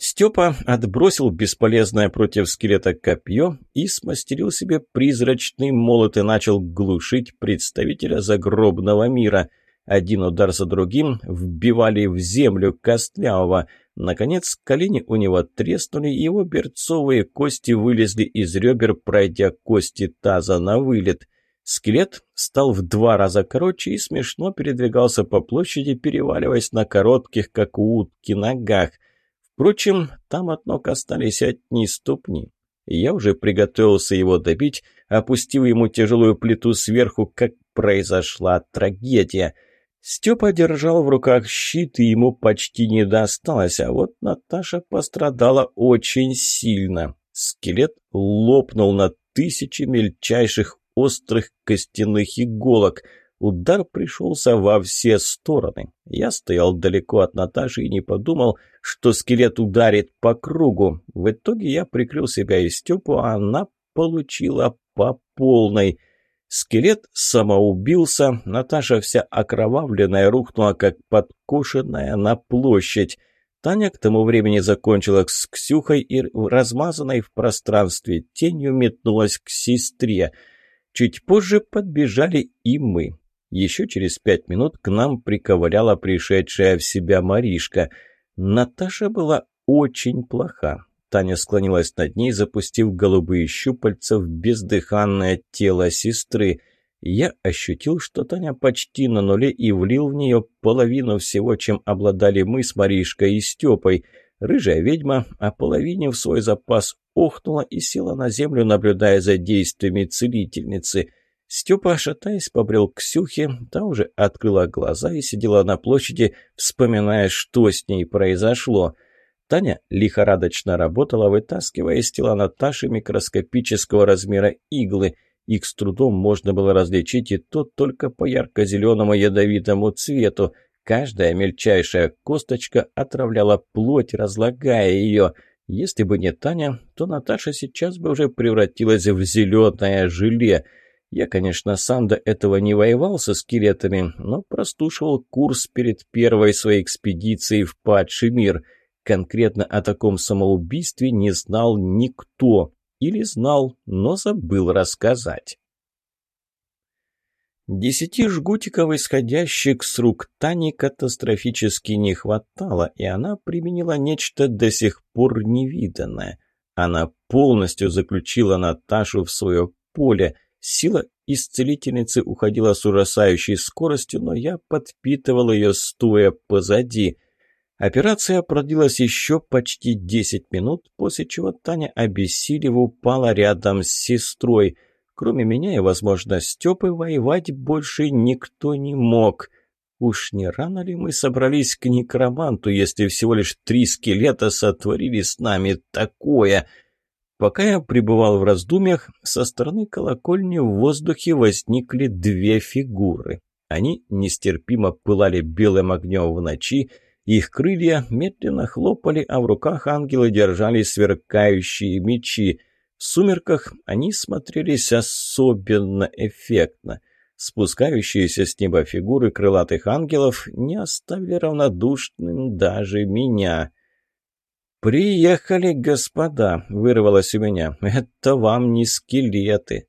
Speaker 1: Степа отбросил бесполезное против скелета копье и смастерил себе призрачный молот и начал глушить представителя загробного мира. Один удар за другим вбивали в землю Костлявого. Наконец, колени у него треснули, и его берцовые кости вылезли из ребер, пройдя кости таза на вылет. Скелет стал в два раза короче и смешно передвигался по площади, переваливаясь на коротких, как у утки, ногах. Впрочем, там от ног остались одни ступни. Я уже приготовился его добить, опустив ему тяжелую плиту сверху, как произошла трагедия — Степа держал в руках щит, и ему почти не досталось, а вот Наташа пострадала очень сильно. Скелет лопнул на тысячи мельчайших острых костяных иголок. Удар пришелся во все стороны. Я стоял далеко от Наташи и не подумал, что скелет ударит по кругу. В итоге я прикрыл себя и Степу, а она получила по полной. Скелет самоубился, Наташа вся окровавленная рухнула, как подкошенная на площадь. Таня к тому времени закончила с Ксюхой и, размазанной в пространстве тенью, метнулась к сестре. Чуть позже подбежали и мы. Еще через пять минут к нам приковыряла пришедшая в себя Маришка. Наташа была очень плоха. Таня склонилась над ней, запустив голубые щупальца в бездыханное тело сестры. Я ощутил, что Таня почти на нуле и влил в нее половину всего, чем обладали мы с Маришкой и Степой. Рыжая ведьма, ополовинив свой запас, охнула и села на землю, наблюдая за действиями целительницы. Степа, шатаясь, побрел к Ксюхе, та уже открыла глаза и сидела на площади, вспоминая, что с ней произошло — Таня лихорадочно работала, вытаскивая из тела Наташи микроскопического размера иглы. Их с трудом можно было различить, и то только по ярко-зеленому ядовитому цвету. Каждая мельчайшая косточка отравляла плоть, разлагая ее. Если бы не Таня, то Наташа сейчас бы уже превратилась в зеленое желе. Я, конечно, сам до этого не воевал со скелетами, но простушивал курс перед первой своей экспедицией в падший мир — Конкретно о таком самоубийстве не знал никто. Или знал, но забыл рассказать. Десяти жгутиков, исходящих с рук Тани, катастрофически не хватало, и она применила нечто до сих пор невиданное. Она полностью заключила Наташу в свое поле. Сила исцелительницы уходила с ужасающей скоростью, но я подпитывал ее, стоя позади – Операция продлилась еще почти 10 минут, после чего Таня обессилев упала рядом с сестрой. Кроме меня и, возможно, Степы, воевать больше никто не мог. Уж не рано ли мы собрались к некроманту, если всего лишь три скелета сотворили с нами такое? Пока я пребывал в раздумьях, со стороны колокольни в воздухе возникли две фигуры. Они нестерпимо пылали белым огнем в ночи, их крылья медленно хлопали, а в руках ангелы держали сверкающие мечи. В сумерках они смотрелись особенно эффектно. Спускающиеся с неба фигуры крылатых ангелов не оставили равнодушным даже меня. «Приехали, господа!» — вырвалось у меня. «Это вам не скелеты!»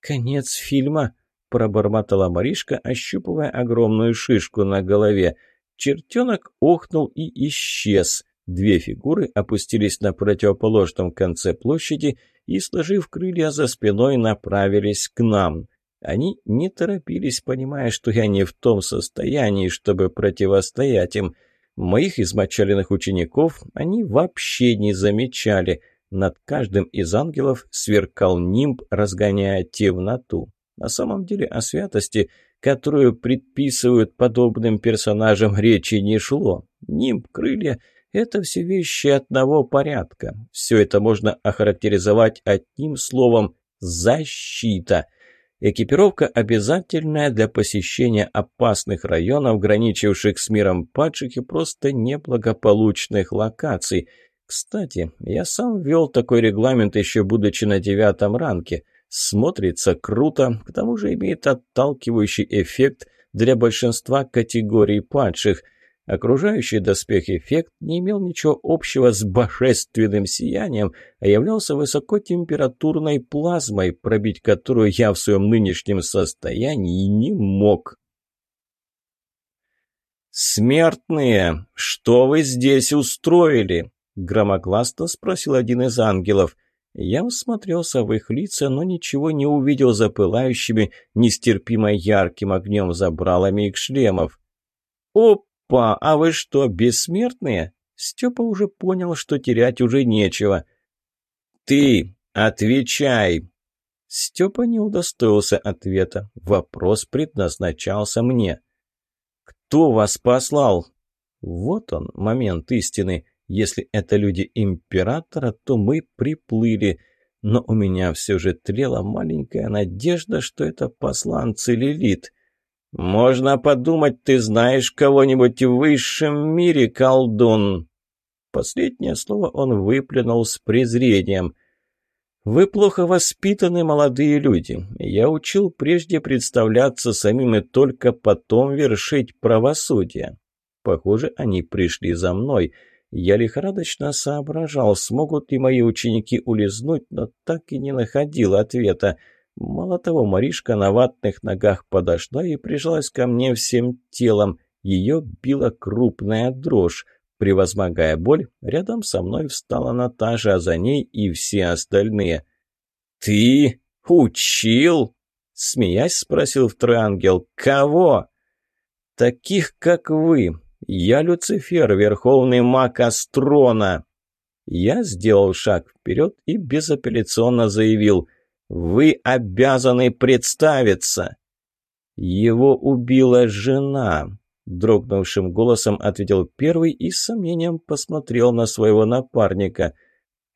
Speaker 1: «Конец фильма!» — пробормотала Маришка, ощупывая огромную шишку на голове — Чертенок охнул и исчез. Две фигуры опустились на противоположном конце площади и, сложив крылья за спиной, направились к нам. Они не торопились, понимая, что я не в том состоянии, чтобы противостоять им. Моих измочаленных учеников они вообще не замечали. Над каждым из ангелов сверкал нимб, разгоняя темноту. На самом деле о святости – которую предписывают подобным персонажам, речи не шло. Нимб, крылья — это все вещи одного порядка. Все это можно охарактеризовать одним словом «защита». Экипировка обязательная для посещения опасных районов, граничивших с миром падших и просто неблагополучных локаций. Кстати, я сам ввел такой регламент еще будучи на девятом ранке. Смотрится круто, к тому же имеет отталкивающий эффект для большинства категорий падших. Окружающий доспех эффект не имел ничего общего с божественным сиянием, а являлся высокотемпературной плазмой, пробить которую я в своем нынешнем состоянии не мог. «Смертные, что вы здесь устроили?» — громогласно спросил один из ангелов — я всмотрелся в их лица, но ничего не увидел за пылающими, нестерпимо ярким огнем забралами их шлемов. «Опа! А вы что, бессмертные?» Степа уже понял, что терять уже нечего. «Ты! Отвечай!» Степа не удостоился ответа. Вопрос предназначался мне. «Кто вас послал?» Вот он, момент истины. Если это люди императора, то мы приплыли. Но у меня все же тлела маленькая надежда, что это посланцы Лилит. «Можно подумать, ты знаешь кого-нибудь в высшем мире, колдун!» Последнее слово он выплюнул с презрением. «Вы плохо воспитаны, молодые люди. Я учил прежде представляться самим и только потом вершить правосудие. Похоже, они пришли за мной». Я лихорадочно соображал, смогут ли мои ученики улизнуть, но так и не находил ответа. Мало того, Маришка на ватных ногах подошла и прижалась ко мне всем телом. Ее била крупная дрожь. Превозмогая боль, рядом со мной встала Наташа, а за ней и все остальные. «Ты учил?» — смеясь спросил второй ангел. «Кого?» «Таких, как вы. Я Люцифер, верховный маг Астрона». Я сделал шаг вперед и безапелляционно заявил «Вы обязаны представиться!» Его убила жена. Дрогнувшим голосом ответил первый и с сомнением посмотрел на своего напарника.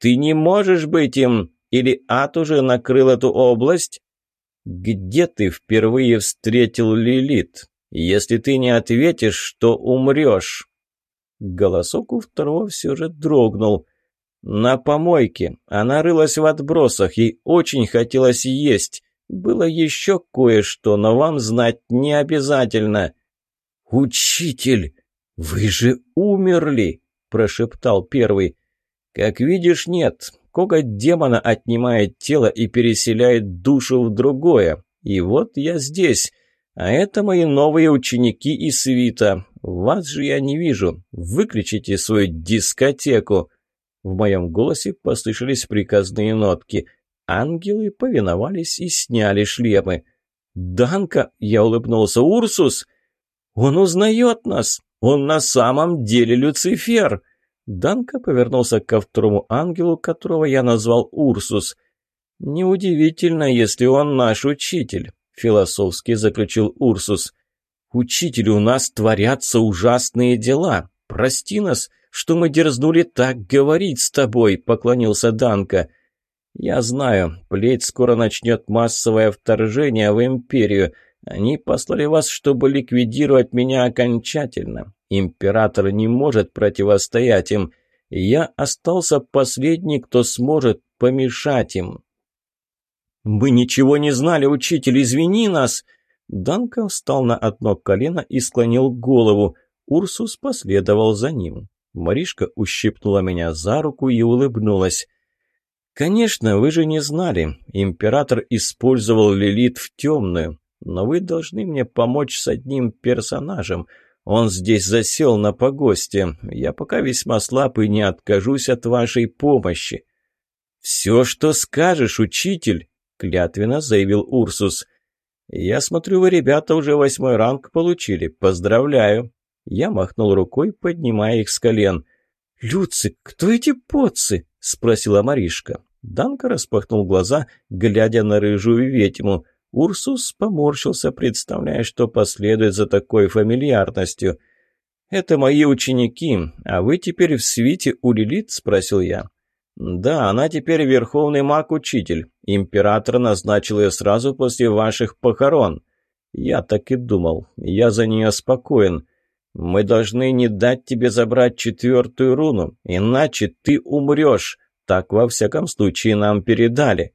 Speaker 1: «Ты не можешь быть им! Или ад уже накрыл эту область?» «Где ты впервые встретил Лилит? Если ты не ответишь, то умрешь!» Голосок у второго все же дрогнул. «На помойке. Она рылась в отбросах, ей очень хотелось есть. Было еще кое-что, но вам знать не обязательно». «Учитель, вы же умерли!» – прошептал первый. «Как видишь, нет. Коготь демона отнимает тело и переселяет душу в другое. И вот я здесь. А это мои новые ученики и свита. Вас же я не вижу. Выключите свою дискотеку!» В моем голосе послышались приказные нотки. Ангелы повиновались и сняли шлемы. «Данка!» – я улыбнулся. «Урсус!» «Он узнает нас! Он на самом деле Люцифер!» Данка повернулся ко второму ангелу, которого я назвал Урсус. «Неудивительно, если он наш учитель», — философски заключил Урсус. «Учитель, у нас творятся ужасные дела. Прости нас, что мы дерзнули так говорить с тобой», — поклонился Данка. «Я знаю, плеть скоро начнет массовое вторжение в Империю. Они послали вас, чтобы ликвидировать меня окончательно. Император не может противостоять им. Я остался последний, кто сможет помешать им. «Мы ничего не знали, учитель, извини нас!» Данка встал на одно колено и склонил голову. Урсус последовал за ним. Маришка ущипнула меня за руку и улыбнулась. «Конечно, вы же не знали. Император использовал Лилит в темную. Но вы должны мне помочь с одним персонажем. Он здесь засел на погосте. Я пока весьма слаб и не откажусь от вашей помощи». «Все, что скажешь, учитель», — клятвенно заявил Урсус. «Я смотрю, вы, ребята, уже восьмой ранг получили. Поздравляю». Я махнул рукой, поднимая их с колен. «Люцик, кто эти поцы?» — спросила Маришка. Данка распахнул глаза, глядя на рыжую ведьму. Урсус поморщился, представляя, что последует за такой фамильярностью. «Это мои ученики, а вы теперь в свите у Лилит?» – спросил я. «Да, она теперь верховный маг-учитель. Император назначил ее сразу после ваших похорон». «Я так и думал. Я за нее спокоен. Мы должны не дать тебе забрать четвертую руну, иначе ты умрешь. Так, во всяком случае, нам передали».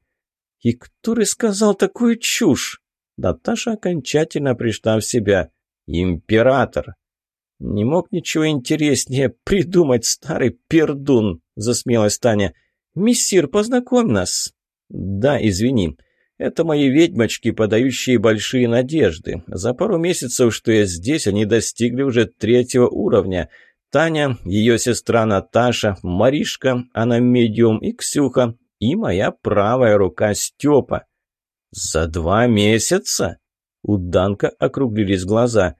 Speaker 1: «И кто рассказал такую чушь?» Наташа окончательно пришла в себя. «Император!» «Не мог ничего интереснее придумать, старый пердун!» — засмеялась Таня. «Мессир, познакомь нас!» «Да, извини. Это мои ведьмочки, подающие большие надежды. За пару месяцев, что я здесь, они достигли уже третьего уровня. Таня, ее сестра Наташа, Маришка, она медиум, и Ксюха, и моя правая рука Степа. «За два месяца?» У Данка округлились глаза.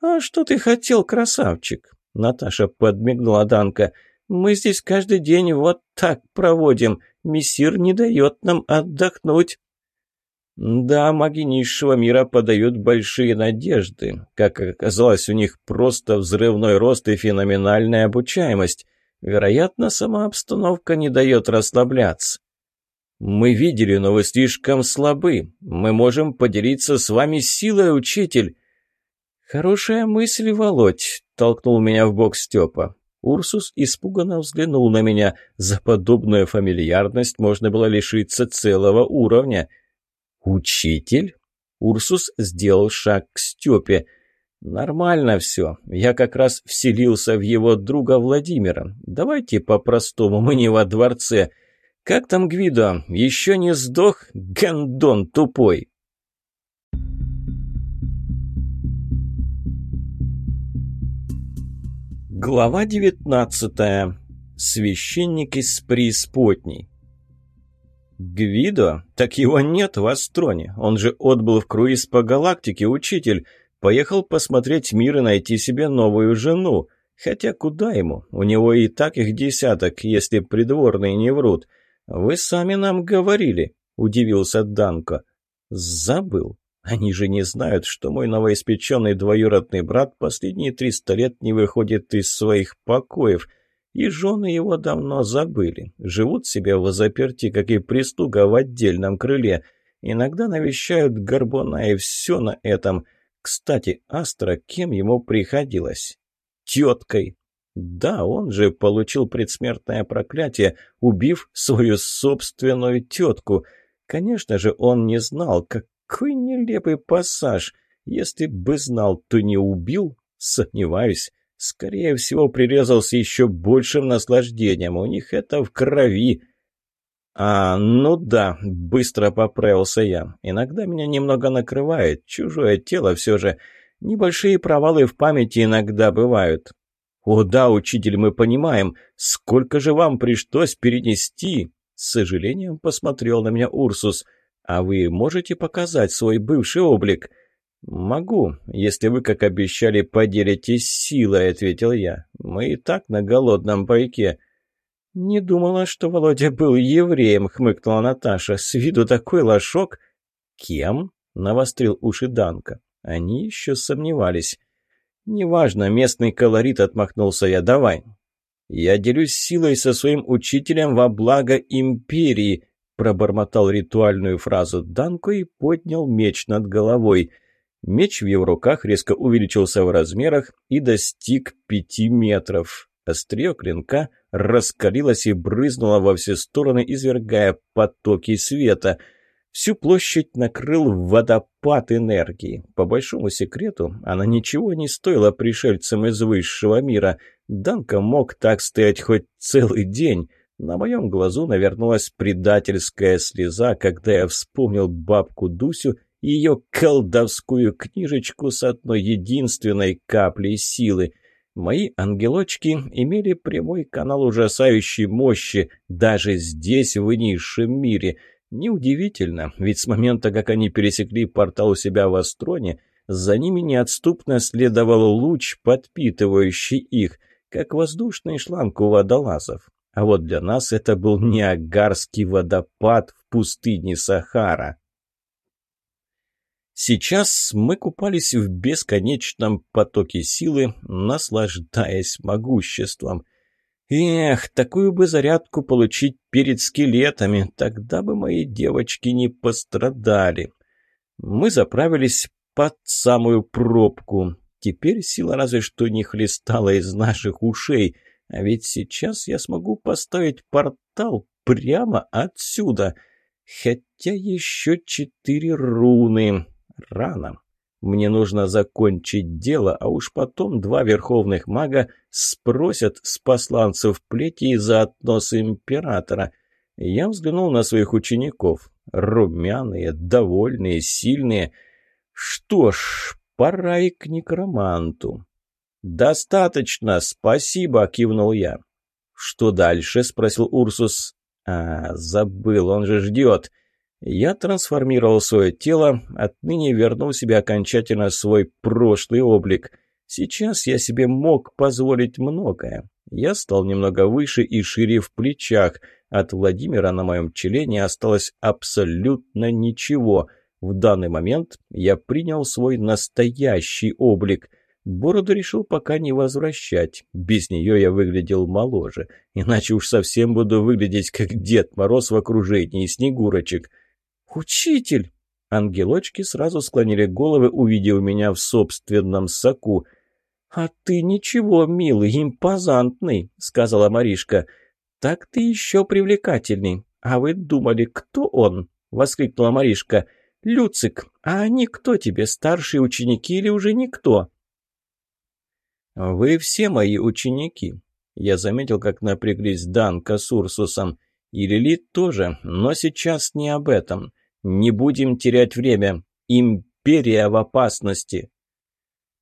Speaker 1: «А что ты хотел, красавчик?» Наташа подмигнула Данка. «Мы здесь каждый день вот так проводим. Мессир не дает нам отдохнуть». Да, маги низшего мира подают большие надежды. Как оказалось, у них просто взрывной рост и феноменальная обучаемость. Вероятно, сама обстановка не дает расслабляться. «Мы видели, но вы слишком слабы. Мы можем поделиться с вами силой, учитель». «Хорошая мысль, Володь», — толкнул меня в бок Степа. Урсус испуганно взглянул на меня. За подобную фамильярность можно было лишиться целого уровня. «Учитель?» Урсус сделал шаг к Степе. «Нормально все. Я как раз вселился в его друга Владимира. Давайте по-простому, мы не во дворце. «Как там Гвидо? Еще не сдох? Гандон тупой!» Глава девятнадцатая. Священник из преисподней. Гвидо? Так его нет в Астроне. Он же отбыл в круиз по галактике, учитель. Поехал посмотреть мир и найти себе новую жену. Хотя куда ему? У него и так их десяток, если придворные не врут. Вы сами нам говорили, удивился Данко. Забыл. Они же не знают, что мой новоиспеченный двоюродный брат последние триста лет не выходит из своих покоев, и жены его давно забыли. Живут себе в заперти, как и прислуга в отдельном крыле. Иногда навещают Горбуна, и все на этом. Кстати, Астра кем ему приходилось? Теткой. Да, он же получил предсмертное проклятие, убив свою собственную тетку. Конечно же, он не знал, как какой нелепый пассаж. Если бы знал, то не убил? Сомневаюсь. Скорее всего, прирезался еще большим наслаждением. У них это в крови. «А, ну да», — быстро поправился я. «Иногда меня немного накрывает. Чужое тело все же. Небольшие провалы в памяти иногда бывают». «О да, учитель, мы понимаем. Сколько же вам пришлось перенести?» С сожалением посмотрел на меня Урсус. «А вы можете показать свой бывший облик?» «Могу, если вы, как обещали, поделитесь силой», — ответил я. «Мы и так на голодном пайке». «Не думала, что Володя был евреем», — хмыкнула Наташа. «С виду такой лошок». «Кем?» — навострил уши Данка. Они еще сомневались. «Неважно, местный колорит», — отмахнулся я. «Давай». «Я делюсь силой со своим учителем во благо империи», Пробормотал ритуальную фразу Данко и поднял меч над головой. Меч в его руках резко увеличился в размерах и достиг пяти метров. Острие клинка раскалилось и брызнуло во все стороны, извергая потоки света. Всю площадь накрыл водопад энергии. По большому секрету, она ничего не стоила пришельцам из высшего мира. Данка мог так стоять хоть целый день. На моем глазу навернулась предательская слеза, когда я вспомнил бабку Дусю и ее колдовскую книжечку с одной единственной каплей силы. Мои ангелочки имели прямой канал ужасающей мощи даже здесь, в низшем мире. Неудивительно, ведь с момента, как они пересекли портал у себя в Астроне, за ними неотступно следовал луч, подпитывающий их, как воздушный шланг у водолазов. А вот для нас это был Ниагарский водопад в пустыне Сахара. Сейчас мы купались в бесконечном потоке силы, наслаждаясь могуществом. Эх, такую бы зарядку получить перед скелетами, тогда бы мои девочки не пострадали. Мы заправились под самую пробку. Теперь сила разве что не хлестала из наших ушей — а ведь сейчас я смогу поставить портал прямо отсюда. Хотя еще четыре руны. Рано. Мне нужно закончить дело, а уж потом два верховных мага спросят с посланцев плети и заодно с императора. Я взглянул на своих учеников. Румяные, довольные, сильные. Что ж, пора и к некроманту. «Достаточно, спасибо», — кивнул я. «Что дальше?» — спросил Урсус. «А, забыл, он же ждет». Я трансформировал свое тело, отныне вернул себе окончательно свой прошлый облик. Сейчас я себе мог позволить многое. Я стал немного выше и шире в плечах. От Владимира на моем челе не осталось абсолютно ничего. В данный момент я принял свой настоящий облик — Бороду решил пока не возвращать. Без нее я выглядел моложе. Иначе уж совсем буду выглядеть как Дед Мороз в окружении снегурочек. «Учитель!» Ангелочки сразу склонили головы, увидев меня в собственном соку. «А ты ничего, милый, импозантный», — сказала Маришка. «Так ты еще привлекательный. А вы думали, кто он?» — воскликнула Маришка. «Люцик, а они кто тебе, старшие ученики или уже никто?» «Вы все мои ученики». Я заметил, как напряглись Данка с Урсусом. И Лилит тоже, но сейчас не об этом. Не будем терять время. Империя в опасности.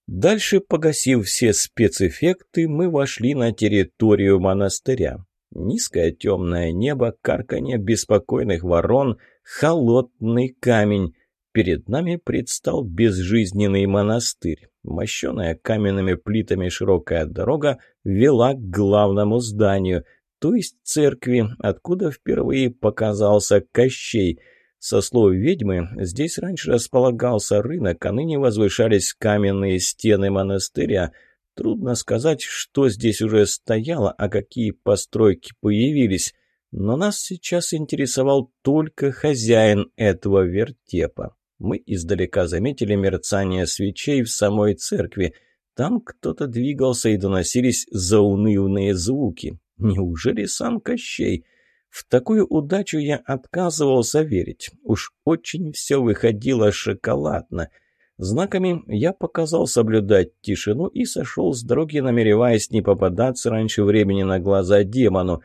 Speaker 1: Дальше, погасив все спецэффекты, мы вошли на территорию монастыря. Низкое темное небо, карканье беспокойных ворон, холодный камень. Перед нами предстал безжизненный монастырь. Мощеная каменными плитами широкая дорога вела к главному зданию, то есть церкви, откуда впервые показался Кощей. Со слов ведьмы, здесь раньше располагался рынок, а ныне возвышались каменные стены монастыря – Трудно сказать, что здесь уже стояло, а какие постройки появились. Но нас сейчас интересовал только хозяин этого вертепа. Мы издалека заметили мерцание свечей в самой церкви. Там кто-то двигался и доносились заунывные звуки. Неужели сам Кощей? В такую удачу я отказывался верить. Уж очень все выходило шоколадно — Знаками я показал соблюдать тишину и сошел с дороги, намереваясь не попадаться раньше времени на глаза демону.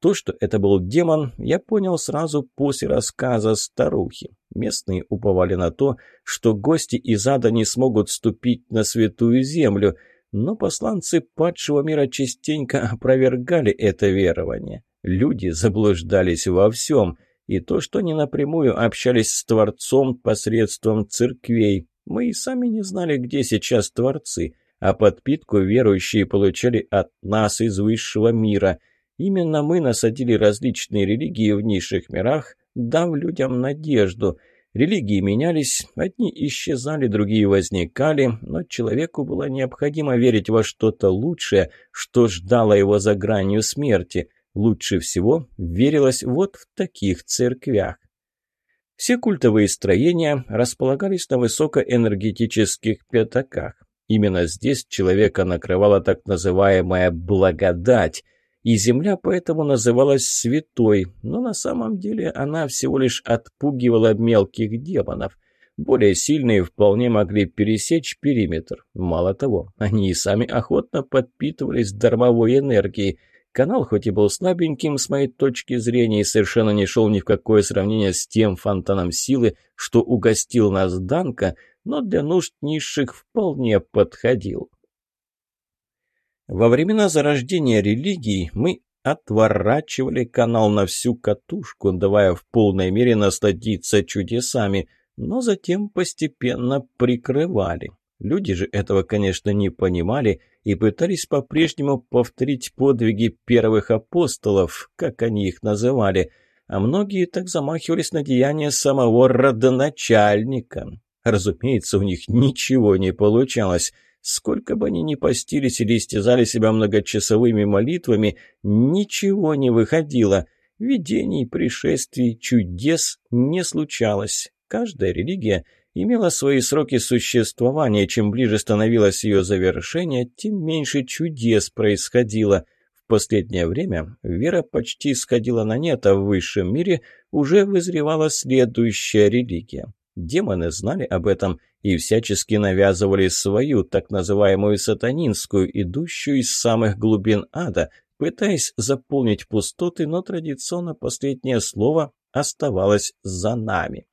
Speaker 1: То, что это был демон, я понял сразу после рассказа старухи. Местные уповали на то, что гости из ада не смогут ступить на святую землю, но посланцы падшего мира частенько опровергали это верование. Люди заблуждались во всем, и то, что они напрямую общались с Творцом посредством церквей, мы и сами не знали, где сейчас творцы, а подпитку верующие получали от нас из высшего мира. Именно мы насадили различные религии в низших мирах, дав людям надежду. Религии менялись, одни исчезали, другие возникали, но человеку было необходимо верить во что-то лучшее, что ждало его за гранью смерти. Лучше всего верилось вот в таких церквях. Все культовые строения располагались на высокоэнергетических пятаках. Именно здесь человека накрывала так называемая «благодать», и земля поэтому называлась святой, но на самом деле она всего лишь отпугивала мелких демонов. Более сильные вполне могли пересечь периметр. Мало того, они и сами охотно подпитывались дармовой энергией – Канал хоть и был слабеньким с моей точки зрения и совершенно не шел ни в какое сравнение с тем фонтаном силы, что угостил нас Данка, но для нужд низших вполне подходил. Во времена зарождения религии мы отворачивали канал на всю катушку, давая в полной мере насладиться чудесами, но затем постепенно прикрывали. Люди же этого, конечно, не понимали и пытались по-прежнему повторить подвиги первых апостолов, как они их называли, а многие так замахивались на деяния самого родоначальника. Разумеется, у них ничего не получалось. Сколько бы они ни постились или истязали себя многочасовыми молитвами, ничего не выходило. Видений, пришествий, чудес не случалось. Каждая религия – имела свои сроки существования. Чем ближе становилось ее завершение, тем меньше чудес происходило. В последнее время вера почти сходила на нет, а в высшем мире уже вызревала следующая религия. Демоны знали об этом и всячески навязывали свою, так называемую сатанинскую, идущую из самых глубин ада, пытаясь заполнить пустоты, но традиционно последнее слово оставалось за нами.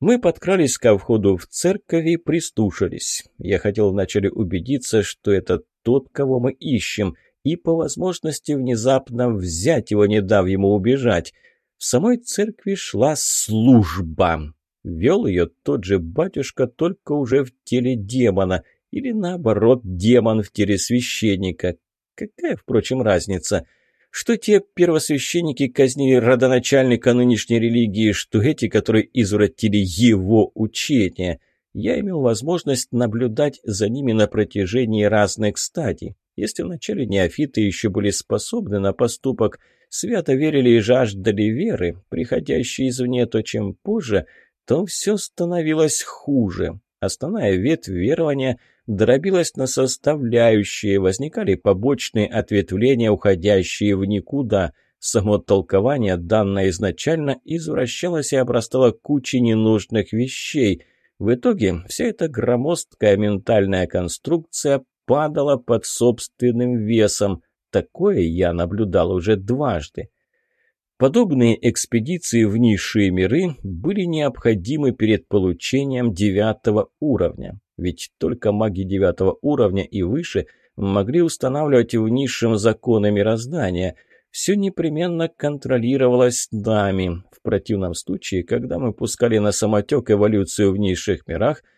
Speaker 1: Мы подкрались ко входу в церковь и пристушились. Я хотел вначале убедиться, что это тот, кого мы ищем, и по возможности внезапно взять его, не дав ему убежать. В самой церкви шла служба. Вел ее тот же батюшка, только уже в теле демона, или наоборот, демон в теле священника. Какая, впрочем, разница – что те первосвященники казнили родоначальника нынешней религии, что эти, которые извратили его учение. Я имел возможность наблюдать за ними на протяжении разных стадий. Если вначале неофиты еще были способны на поступок, свято верили и жаждали веры, приходящей извне, то чем позже, то все становилось хуже. Основная ветвь верования – дробилась на составляющие, возникали побочные ответвления, уходящие в никуда. Само толкование, данное изначально, извращалось и обрастало кучей ненужных вещей. В итоге вся эта громоздкая ментальная конструкция падала под собственным весом. Такое я наблюдал уже дважды. Подобные экспедиции в низшие миры были необходимы перед получением девятого уровня. Ведь только маги девятого уровня и выше могли устанавливать в низшем законы мироздания. Все непременно контролировалось нами. В противном случае, когда мы пускали на самотек эволюцию в низших мирах –